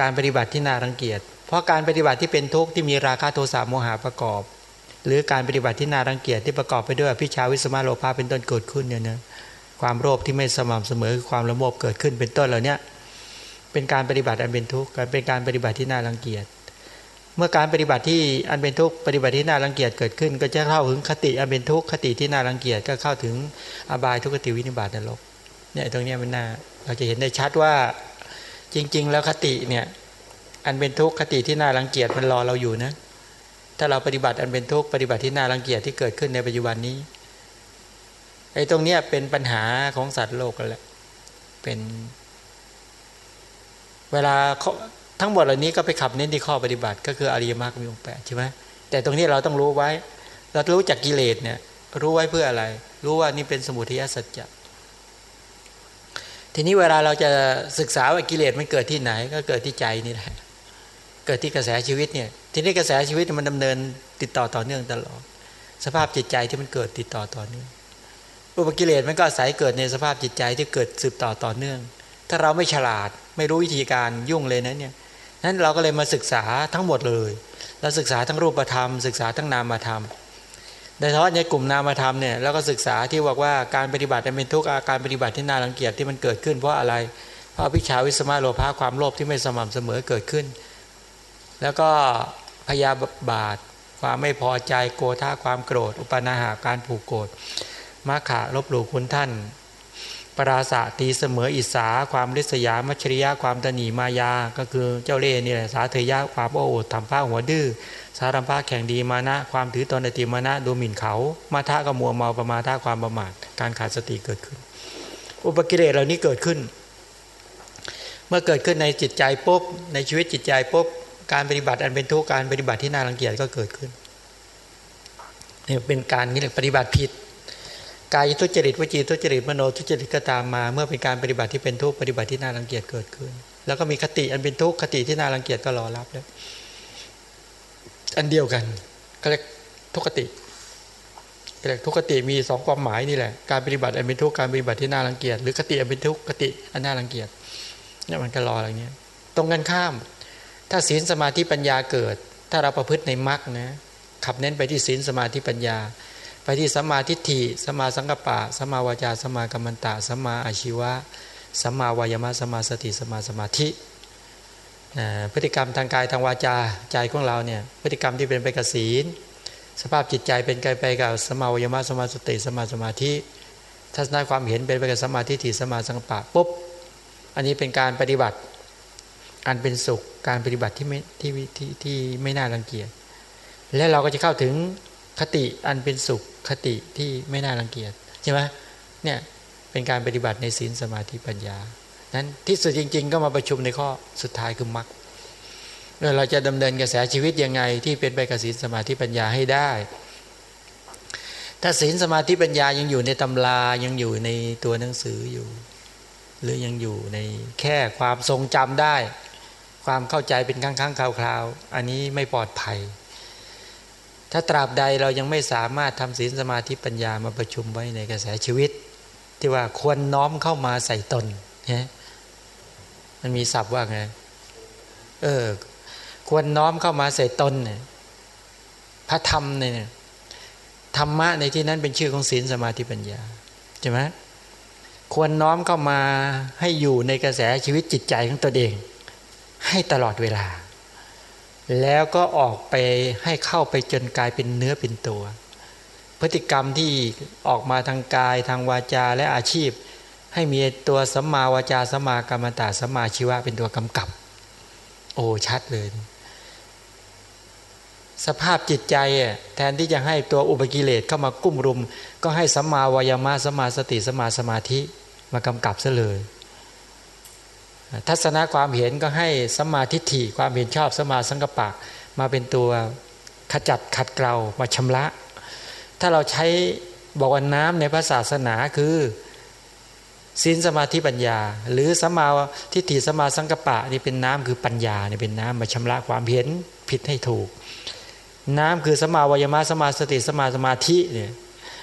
S1: การปฏิบัติที่น่ารังเกียจ เพราะการปฏิบัติที่เป็นทุกข์ที่มีราคะโทสะโมหะประกอบ หรือการปฏิบัติที่น่ารังเกียจที่ประกอบไปด้วยพิชาวิสมาโลภาเป็นต้นเกิดขึ้นเนี่ยนะความโลภที่ไม่สม่ำเสมอความละโมบเกิดขึ้นเป็นต้นเหล่านี้ เป็นการปฏิบัติอันเป็นทุกข์เป็นการปฏิบัติที่น่ารังเกียจ เมื่อการปฏิบัติที่อันเป็นทุกข์ปฏิบัติที่น่ารังเกียจเกิดขึ้น ก็จะเข้าถึงคติอันเป็นทุกข์คติที่น่ารังเกียจก็เข้าถึงอบายทุกขติวินิบาตนรกเนี่ยตรงนี้มันน่าเราจะเห็นได้ชัดว่าจริง ๆ แล้วคติเนี่ยอันเป็นทุกข์คติที่น่ารังเกียจมันรอเราอยู่นะถ้าเราปฏิบัติอันเป็นทุกข์ปฏิบัติที่น่ารังเกียจที่เกิดขึ้นในปัจจุบันนี้ไอ้ตรงเนี้ยเป็นปัญหาของสัตว์โลกกันแหละเป็น เวลาทั้งหมดเหล่านี้ก็ไปขับเน้นที่ข้อปฏิบัติก็คืออริยมรรคมีองค์แปดใช่ไหมแต่ตรงนี้เราต้องรู้ไว้ เรารู้จากกิเลสเนี่ยรู้ไว้เพื่ออะไร รู้ว่านี่เป็นสมุทัยสัจจะทีนี้เวลาเราจะศึกษาว่ากิเลสมันเกิดที่ไหน ก็เกิดที่ใจนี่แหละเกิดที่กระแสชีวิตเนี่ย ทีนี้กระแสชีวิตมันดำเนินติดต่อต่อเนื่องตลอดสภาพจิตใจที่มันเกิดติดต่อต่อเนื่องอุปกิเลสมันก็อาศัยเกิดในสภาพจิตใจที่เกิดสืบต่อต่อเนื่อง ถ้าเราไม่ฉลาด ไม่รู้วิธีการยุ่งเลยนะเนี่ยนั้นเราก็เลยมาศึกษาทั้งหมดเลยเราศึกษาทั้งรูปธรรม ศึกษาทั้งนามธรรมโดยเฉพาะในกลุ่มนามธรรมเนี่ยเราก็ศึกษาที่บอกว่าการปฏิบัติเป็นทุกอาการปฏิบัติที่น่ารังเกียจที่มันเกิดขึ้นเพราะอะไร เพราะพิชาวิสมาโลภะความโลภที่ไม่สม่ำเสมอเกิดขึ้น แล้วก็พยาบาทความไม่พอใจโกธาความโกรธ อุปนาหาการผูกโกรธมาขะลบหลู่คุณท่าน ปราศาตีเสมออิสาความริษยามัชริยะความตนีมายา ก็คือเจ้าเล่ห์นี่แหละสาเถยะความโอ้โหทำผ้าหัวดื้อสารัมภาแข่งดีมานะ ความถือตนอติมานะดูหมิ่นเขา มาท่าก็มัวเมาประมาท่าความประมาทการขาดสติเกิดขึ้น อุปกิเลสเหล่านี้เกิดขึ้น เมื่อเกิดขึ้นในจิตใจปุ๊บในชีวิตจิตใจปุ๊บการปฏิบัติอันเป็นทุกการปฏิบัติที่น่ารังเกียจก็เกิดขึ้นเนี่ยเป็นการนี่แหละปฏิบัติผิด กายทุจริตวจีทุจริตมโนทุจริตก็ตามมา เมื่อเป็นการปฏิบัติที่เป็นทุกข์ปฏิบัติที่น่ารังเกียจเกิดขึ้น แล้วก็มีคติอันเป็นทุกข์คติที่น่ารังเกียจก็รอรับแล้วอันเดียวกันก็เรียกทุกขติเรียกทุกขติมีสองความหมายนี่แหละการปฏิบัติอันเป็นทุกข์การปฏิบัติที่น่ารังเกียจหรือคติอันเป็นทุกข์คติอันน่ารังเกียจเนี่ยมันก็รออะไรเงี้ย ตรงกันข้าม ถ้าศีลสมาธิปัญญาเกิด ถ้าเราประพฤติในมรรคนะขับเน้นไปที่ศีลสมาธิปัญญา ไปที่สัมมาทิฏฐิสัมมาสังกัปปะสัมมาวาจาสัมมากัมมันตะสัมมาอาชีวะสัมมาวายมะสัมมาสติสัมมาสมาธิพฤติกรรมทางกายทางวาจาใจของเราเนี่ยพฤติกรรมที่เป็นไปกับศีลสภาพจิตใจเป็นไปกับสมาวิมารสมาสติสมาสมาธิทัศนความเห็นเป็นไปกับสมาธิถิสมาสังปะปุ๊บอันนี้เป็นการปฏิบัติอันเป็นสุขการปฏิบัติที่ไม่ที่ที่ที่ไม่น่ารังเกียจและเราก็จะเข้าถึง คติอันเป็นสุขคติที่ไม่น่ารังเกียจใช่ไหมเนี่ยเป็นการปฏิบัติในศีลสมาธิปัญญา นั้นที่สุดจริง ๆ ก็มาประชุมในข้อสุดท้ายคือมรรคเราจะดำเนินกระแสชีวิตยังไงที่เป็นไปกับศีลสมาธิปัญญาให้ได้ ถ้าศีลสมาธิปัญญายังอยู่ในตำรายังอยู่ในตัวหนังสืออยู่ หรือยังอยู่ในแค่ความทรงจำได้ ความเข้าใจเป็นครั้งครั้งคราวๆอันนี้ไม่ปลอดภัย ถ้าตราบใดเรายังไม่สามารถทำศีลสมาธิปัญญามาประชุมไว้ในกระแสชีวิต ที่ว่าควรน้อมเข้ามาใส่ตนเนี่ยมันมีศัพท์ว่าไงเออควรน้อมเข้ามาใส่ตนเนี่ยพระธรรมเนี่ยธรรมะในที่นั้นเป็นชื่อของศีลสมาธิปัญญาใช่ไหมควรน้อมเข้ามาให้อยู่ในกระแสชีวิตจิตใจของตัวเอง ให้ตลอดเวลา แล้วก็ออกไปให้เข้าไปจนกลายเป็นเนื้อเป็นตัว พฤติกรรมที่ออกมาทางกายทางวาจาและอาชีพ ให้มีตัวสัมมาวาจาสัมมากรรมตาสัมมาชีวะเป็นตัวกำกับ โอ้ชัดเลย สภาพจิตใจแทนที่จะให้ตัวอุปกิเลสเข้ามากุ้มรุม ก็ให้สัมมาวายามะสัมมาสติสัมมาสมาธิมากำกับซะเลย ทัศนะความเห็นก็ให้สมาทิฏฐิความเห็นชอบสมาสังกปะ มาเป็นตัวขจัดขัดเกลามาชำระ ถ้าเราใช้บอกว่าน้ำในพระศาสนาคือศีลสมาธิปัญญา หรือสมาทิฏฐิสมาสังกปะนี่เป็นน้ำคือปัญญาเนี่ยเป็นน้ำมาชำระความเห็นผิดให้ถูก น้ำคือสมาวายมะสมาสติสมาสมาธิเนี่ย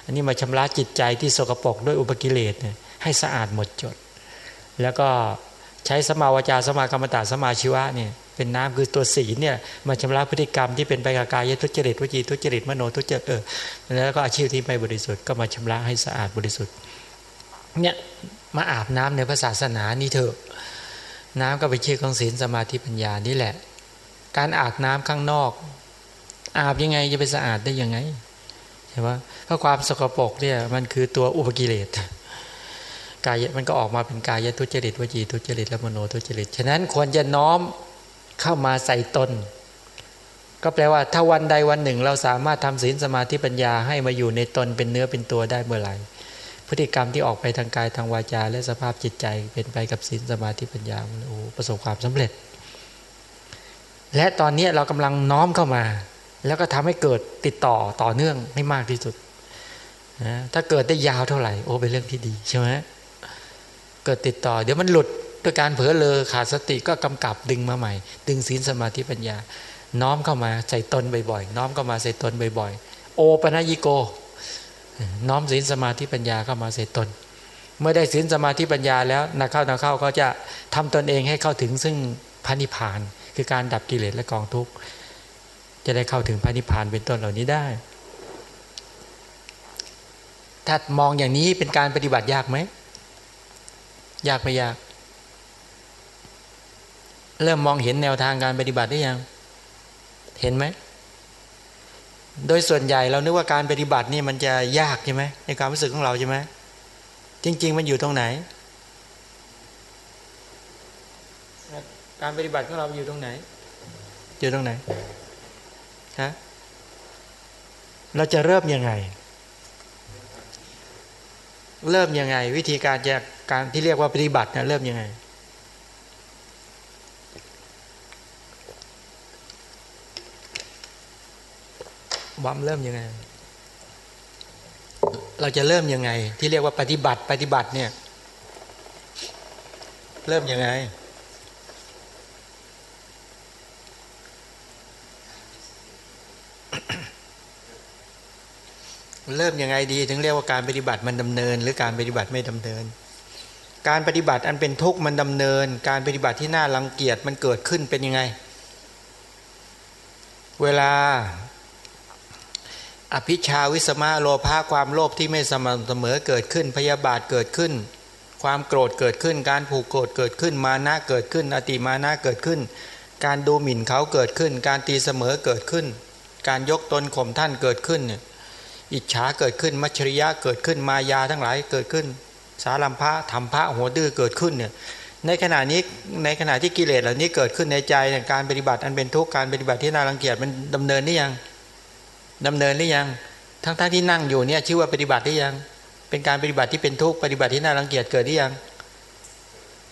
S1: อันนี้มาชำระจิตใจที่สกปรกด้วยอุปกิเลสเนี่ยให้สะอาดหมดจด แล้วก็ ใช้สมาวจาสมากรรมตาสมาชีวะเนี่ยเป็นน้ำคือตัวศีลเนี่ยมาชำระพฤติกรรมที่เป็นไปกับกายทุจริตวจีทุจริตมโนทุจริตเออแล้วก็อาชีพที่ไม่บริสุทธิ์ก็มาชำระให้สะอาดบริสุทธิ์เนี่ยมาอาบน้ำในพระศาสนานี่เถอะ น้ำก็ไปเชื่อของศีลสมาธิปัญญานี่แหละ การอาบน้ำข้างนอก อาบยังไงจะไปสะอาดได้ยังไงใช่ไหมเพราะความสกปรกเนี่ยมันคือตัวอุปกิเลส กายมันก็ออกมาเป็นกายทุจริตวจีทุจริตและมโนทุจริตฉะนั้นควรจะน้อมเข้ามาใส่ตน ก็แปลว่าถ้าวันใดวันหนึ่ง เราสามารถทำศีลสมาธิปัญญาให้มาอยู่ในตนเป็นเนื้อเป็นตัวได้เมื่อไหร่พฤติกรรมที่ออกไปทางกายทางวาจา และสภาพจิตใจเป็นไปกับศีลสมาธิปัญญาโอ้ประสบความสำเร็จ และตอนนี้เรากำลังน้อมเข้ามา แล้วก็ทำให้เกิดติดต่อต่อเนื่องให้มากที่สุดนะถ้าเกิดได้ยาวเท่าไหร่โอ้เป็นเรื่องที่ดีใช่ไหม เกิดติดต่อ เดี๋ยวมันหลุดด้วยการเผลอเลอขาดสติก็กำกับดึงมาใหม่ ดึงศีลสมาธิปัญญา น้อมเข้ามาใส่ตนบ่อยๆ น้อมเข้ามาใส่ตนบ่อยๆ โอปนัญิโก น้อมศีลสมาธิปัญญาเข้ามาใส่ตน เมื่อได้ศีลสมาธิปัญญาแล้วนักเข้านักเข้าก็จะทำตนเองให้เข้าถึงซึ่งพระนิพพาน คือการดับกิเลสและกองทุกข์จะได้เข้าถึงพระนิพพานเป็นต้นเหล่านี้ได้ ถ้ามองอย่างนี้เป็นการปฏิบัติยากไหม ยากไม่ยาก เริ่มมองเห็นแนวทางการปฏิบัติได้ยัง เห็นไหม โดยส่วนใหญ่เรานึกว่าการปฏิบัตินี่มันจะยากใช่ไหมในความรู้สึกของเราใช่ไหมจริง ๆ มันอยู่ตรงไหน การปฏิบัติของเราอยู่ตรงไหน อยู่ตรงไหนฮะเราจะเริ่มยังไง เริ่มยังไง วิธีการจะการที่เรียกว่าปฏิบัตินะเริ่มยังไงบอมเริ่มยังไง เราจะเริ่มยังไง ที่เรียกว่าปฏิบัติ ปฏิบัติเนี่ย เริ่มยังไง เริ่มยังไงดี ถึงเรียกว่าการปฏิบัติมันดำเนิน หรือการปฏิบัติไม่ดำเนิน การปฏิบัติอันเป็นทุกข์มันดำเนิน การปฏิบัติที่น่ารังเกียจมันเกิดขึ้นเป็นยังไง เวลาอภิชาวิสมาโลภะความโลภที่ไม่สม่ำเสมอเกิดขึ้นพยาบาทเกิดขึ้น ความโกรธเกิดขึ้น การผูกโกรธเกิดขึ้นมานะเกิดขึ้น อติมานะเกิดขึ้น การดูหมิ่นเขาเกิดขึ้น การตีเสมอเกิดขึ้น การยกตนข่มท่านเกิดขึ้นเนี่ย อิจฉาเกิดขึ้น มัชริยะเกิดขึ้นมายาทั้งหลายเกิดขึ้น สารัมภะธรรมภะหัวดื้อเกิดขึ้นเนี่ยในขณะนี้ในขณะที่กิเลสเหล่านี้เกิดขึ้นในใจการปฏิบัติอันเป็นทุกข์การปฏิบัติที่น่ารังเกียจมันดำเนินได้ยังดำเนินได้ยัง ทั้งๆทที่นั่งอยู่เนี่ยชื่อว่าปฏิบัติได้ยัง เป็นการปฏิบัติที่เป็นทุกข์ปฏิบัติที่น่ารังเกียจเกิดได้ยัง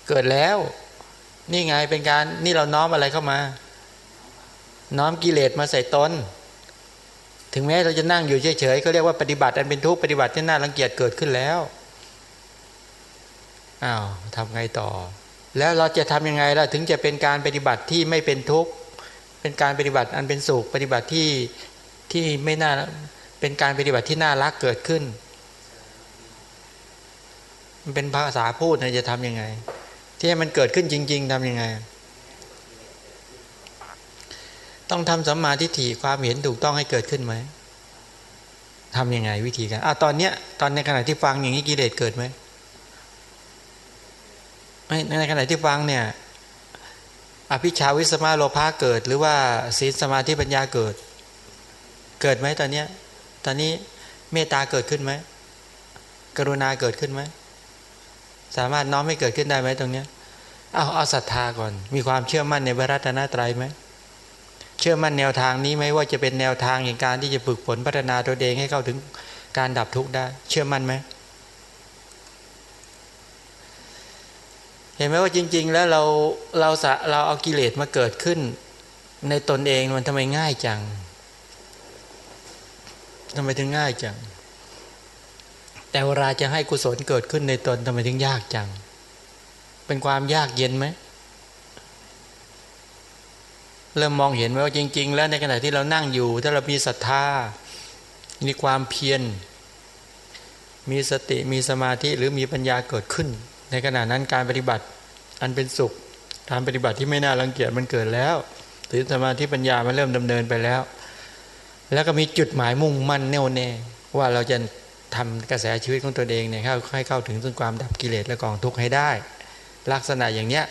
S1: เกิดแล้วนี่ไงเป็นการนี่เราน้อมอะไรเข้ามา น้อมกิเลสมาใส่ตน ถึงแม้เราจะนั่งอยู่เฉยๆก็เรียกว่าปฏิบัติอันเป็นทุกข์ปฏิบัติที่น่ารังเกียจเกิดขึ้นแล้วอ้าวทำไงต่อ แล้วเราจะทำยังไงล่ะถึงจะเป็นการปฏิบัติที่ไม่เป็นทุกข์เป็นการปฏิบัติอันเป็นสุขปฏิบัติที่ที่ไม่น่าเป็นการปฏิบัติที่น่ารักเกิดขึ้น มันเป็นภาษาพูดนะจะทำยังไง ที่ให้มันเกิดขึ้นจริง ๆทำยังไง ต้องทำสัมมาทิฏฐิความเห็นถูกต้องให้เกิดขึ้นไหมทำยังไงวิธีการอะตอนเนี้ยตอนในขณะที่ฟังอย่างนี้กิเลสเกิดไหมไม่ในขณะที่ฟังเนี่ยอภิชาวิสมาโลภะเกิด หรือว่าศีลสมาธิปัญญาเกิด เกิดไหมตอนเนี้ยตอนนี้เมตตาเกิดขึ้นไหมกรุณาเกิดขึ้นไหมสามารถน้อมให้เกิดขึ้นได้ไหมตรงเนี้ยเอาเอาศรัทธาก่อน มีความเชื่อมั่นในพระรัตนตรัยไหม เชื่อมั่นแนวทางนี้ไหมว่าจะเป็นแนวทางอย่างการที่จะฝึกฝนพัฒนาตัวเองให้เข้าถึงการดับทุกข์ได้ เชื่อมั่นไหมเห็นไหมว่าจริง ๆ แล้วเราเราเราเอากิเลสมาเกิดขึ้น ในตนเองมันทำไมง่ายจังทำไมถึงง่ายจัง แต่เวลาจะให้กุศลเกิดขึ้นในตนทำไมถึงยากจัง เป็นความยากเย็นไหม เริ่มมองเห็นว่าจริง ๆ แล้วในขณะที่เรานั่งอยู่ ถ้าเรามีศรัทธามีความเพียรมีสติมีสมาธิหรือมีปัญญาเกิดขึ้น ในขณะนั้นการปฏิบัติอันเป็นสุขการปฏิบัติที่ไม่น่ารังเกียจมันเกิดแล้วถือสมาธิปัญญามันเริ่มดำเนินไปแล้ว แล้วก็มีจุดหมายมุ่งมั่นแน่วแน่ว่าเราจะทำกระแสชีวิตของตัวเองเนี่ยให้เข้าถึงซึ่งความดับกิเลสและกองทุกข์ให้ได้ ลักษณะอย่างเนี้ย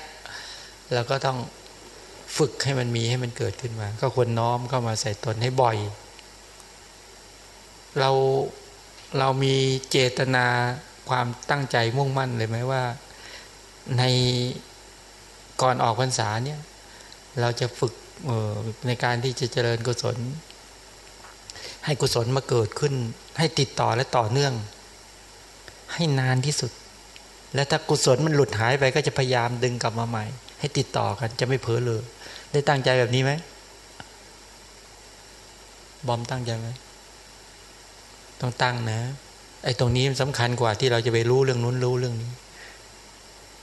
S1: เราก็ต้อง ฝึกให้มันมีให้มันเกิดขึ้นมา ก็ควรน้อมเข้ามาใส่ตนให้บ่อย เราเรามีเจตนาความตั้งใจมุ่งมั่นเลยไหมว่า ในก่อนออกพรรษาเนี่ย เราจะฝึกในการที่จะเจริญกุศล ให้กุศลมาเกิดขึ้น ให้ติดต่อและต่อเนื่อง ให้นานที่สุด และถ้ากุศลมันหลุดหายไปก็จะพยายามดึงกลับมาใหม่ ให้ติดต่อกันจะไม่เผลอเลย ได้ตั้งใจแบบนี้ไหมบอมตั้งใจไหมต้องตั้งนะ ไอ้ตรงนี้สำคัญกว่าที่เราจะไปรู้เรื่องนู้นรู้เรื่องนี้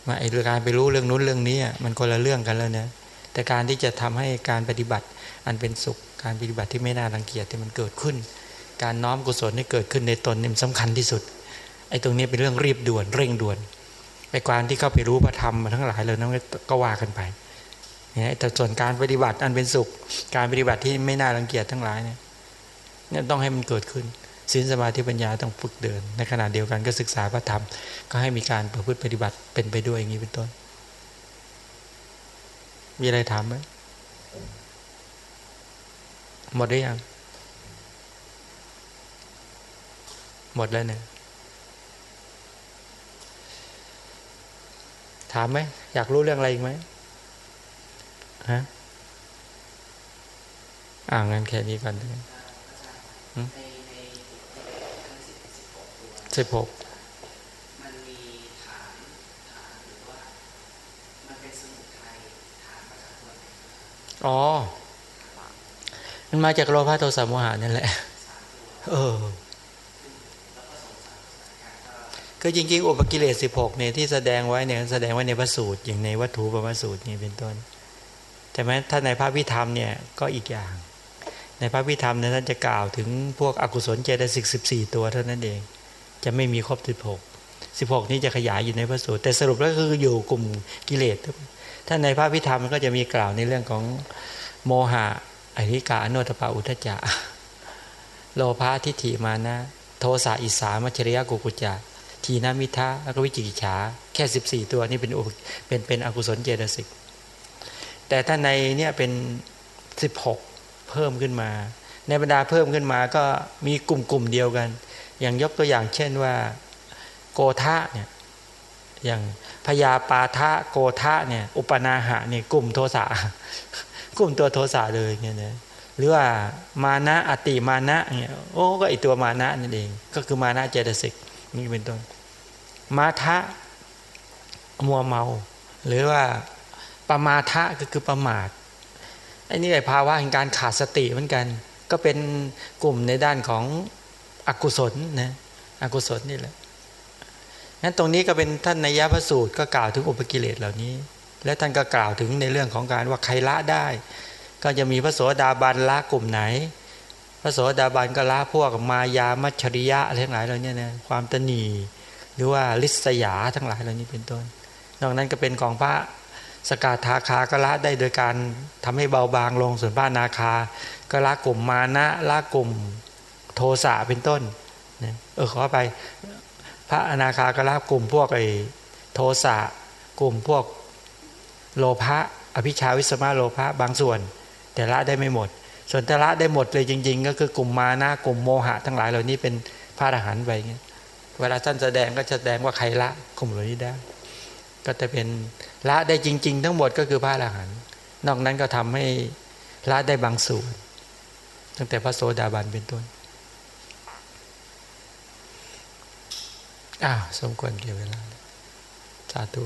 S1: มาไอ้การไปรู้เรื่องนู้นเรื่องนี้มันคนละเรื่องกันแล้วเนี่ยแต่การที่จะทำให้การปฏิบัติ อันเป็นสุขการปฏิบัติที่ไม่น่ารังเกียจที่มันเกิดขึ้น การน้อมกุศลที่เกิดขึ้นในตนนี่สำคัญที่สุด ไอ้ตรงนี้เป็นเรื่องรีบด่วนเร่งด่วนไอ้การที่เข้าไปรู้พระธรรมมาทั้งหลายเลยนั้นก็ว่ากันไป เนี่ยแต่ส่วนการปฏิบัติอันเป็นสุข การปฏิบัติที่ไม่น่ารังเกียจทั้งหลายเนี่ยเนี่ยต้องให้มันเกิดขึ้นศีลสมาธิปัญญาต้องฝึกเดิน ในขณะเดียวกันก็ศึกษาพระธรรม ก็ให้มีการประพฤติปฏิบัติเป็นไปด้วยอย่างนี้เป็นต้น มีอะไรถามไหมหมดหรือยัง หมดแล้วเนี่ยถามไหมอยากรู้เรื่องอะไรอีกไหม ฮะอ่างั้นแค่นี้ก่อนเลยสิบหกอ๋อ มันมาจากโลภะโทสะโมหะนั่นแหละ เออคือจริงๆ อุปกิเลสสิบหกเนี่ยที่แสดงไว้เนี่ยแสดงไว้ในพระสูตรอย่างในวัตถุปรมสูตรนี่เป็นต้น แต่แม้ถ้าในพระวิธรรมเนี่ยก็อีกอย่าง ในพระวิธรรมเนี่ยท่านจะกล่าวถึงพวกอกุศลเจตสิกสิบสี่ตัวเท่านั้นเอง จะไม่มีครบสิบหกสิบหกนี้จะขยายอยู่ในพระสูตรแต่สรุปแล้วคืออยู่กลุ่มกิเลสถ้าในพระพิธรรมมันก็จะมีกล่าวในเรื่องของโมหะอหิกาโนตปาอุทจะโลภะทิฏฐิมานะ โทสะอิสามัชริยะกุกุจจะทีนามิทะแล้วก็วิจิกิจฉาแค่สิบสี่ตัวนี้เป็นเป็นเป็นอกุศลเจตสิก แต่ถ้าในเนี่ยเป็นสิบหกเพิ่มขึ้นมา ในบรรดาเพิ่มขึ้นมาก็มีกลุ่มกลุ่มเดียวกัน อย่างยกตัวอย่างเช่นว่าโกทะเนี่ยอย่างพยาปาทะโกทะเนี่ยอุปนาหะเนี่ยกลุ่มโทสะกลุ่มตัวโทสะเลยเนี่ยนะหรือว่ามานะอติมานะเนี่ยโอ้ก็ไอตัวมานะนั่นเอง ก็คือมานะเจตสิกนี่เป็นต้นมาทะมัวเมา หรือว่า ประมาทะก็คือประมาทไอ้นี่ไอภาวะแห่งการขาดสติเหมือนกัน ก็เป็นกลุ่มในด้านของอกุศลนะอกุศลนี่แหละงั้นตรงนี้ก็เป็นท่านในยะพระสูตรก็กล่าวถึงอุปกิเลสเหล่านี้ และท่านก็กล่าวถึงในเรื่องของการว่าใครละได้ ก็จะมีพระโสดาบันละกลุ่มไหน พระโสดาบันก็ละพวกมายามัชริยะอะไรทั้งหลายเหล่านี้นะความตนีหรือว่าลิษยาทั้งหลายเหล่านี้เป็นต้น นอกนั้นก็เป็นของพระ สกาทาคาก็ละได้โดยการทำให้เบาบางลงส่วนพระนนาคา ก็ละกลุ่มมานะละกลุ่มโทสะเป็นต้นเออขอไป พระอนาคากราบกลุ่มพวกไอ้โทสะกลุ่มพวกโลภะอภิชาวิสมาโลภะบางส่วน แต่ละได้ไม่หมด ส่วนแต่ละได้หมดเลยจริง ๆ ก็คือกลุ่มมานะกลุ่มโมหะ ทั้งหลายเหล่านี้เป็นพระอรหันต์ไปเงี้ยเวลาท่านแสดงก็แสดงว่าใครละกลุ่มเหล่านี้ได้ ก็จะเป็น ละได้จริง ๆ ทั้งหมดก็คือพระอรหันต์นอกนั้นก็ทำให้ละได้บางส่วนตั้งแต่พระโสดาบันเป็นต้นอ้าวสมควรเกี่ยวเวลาสาธุ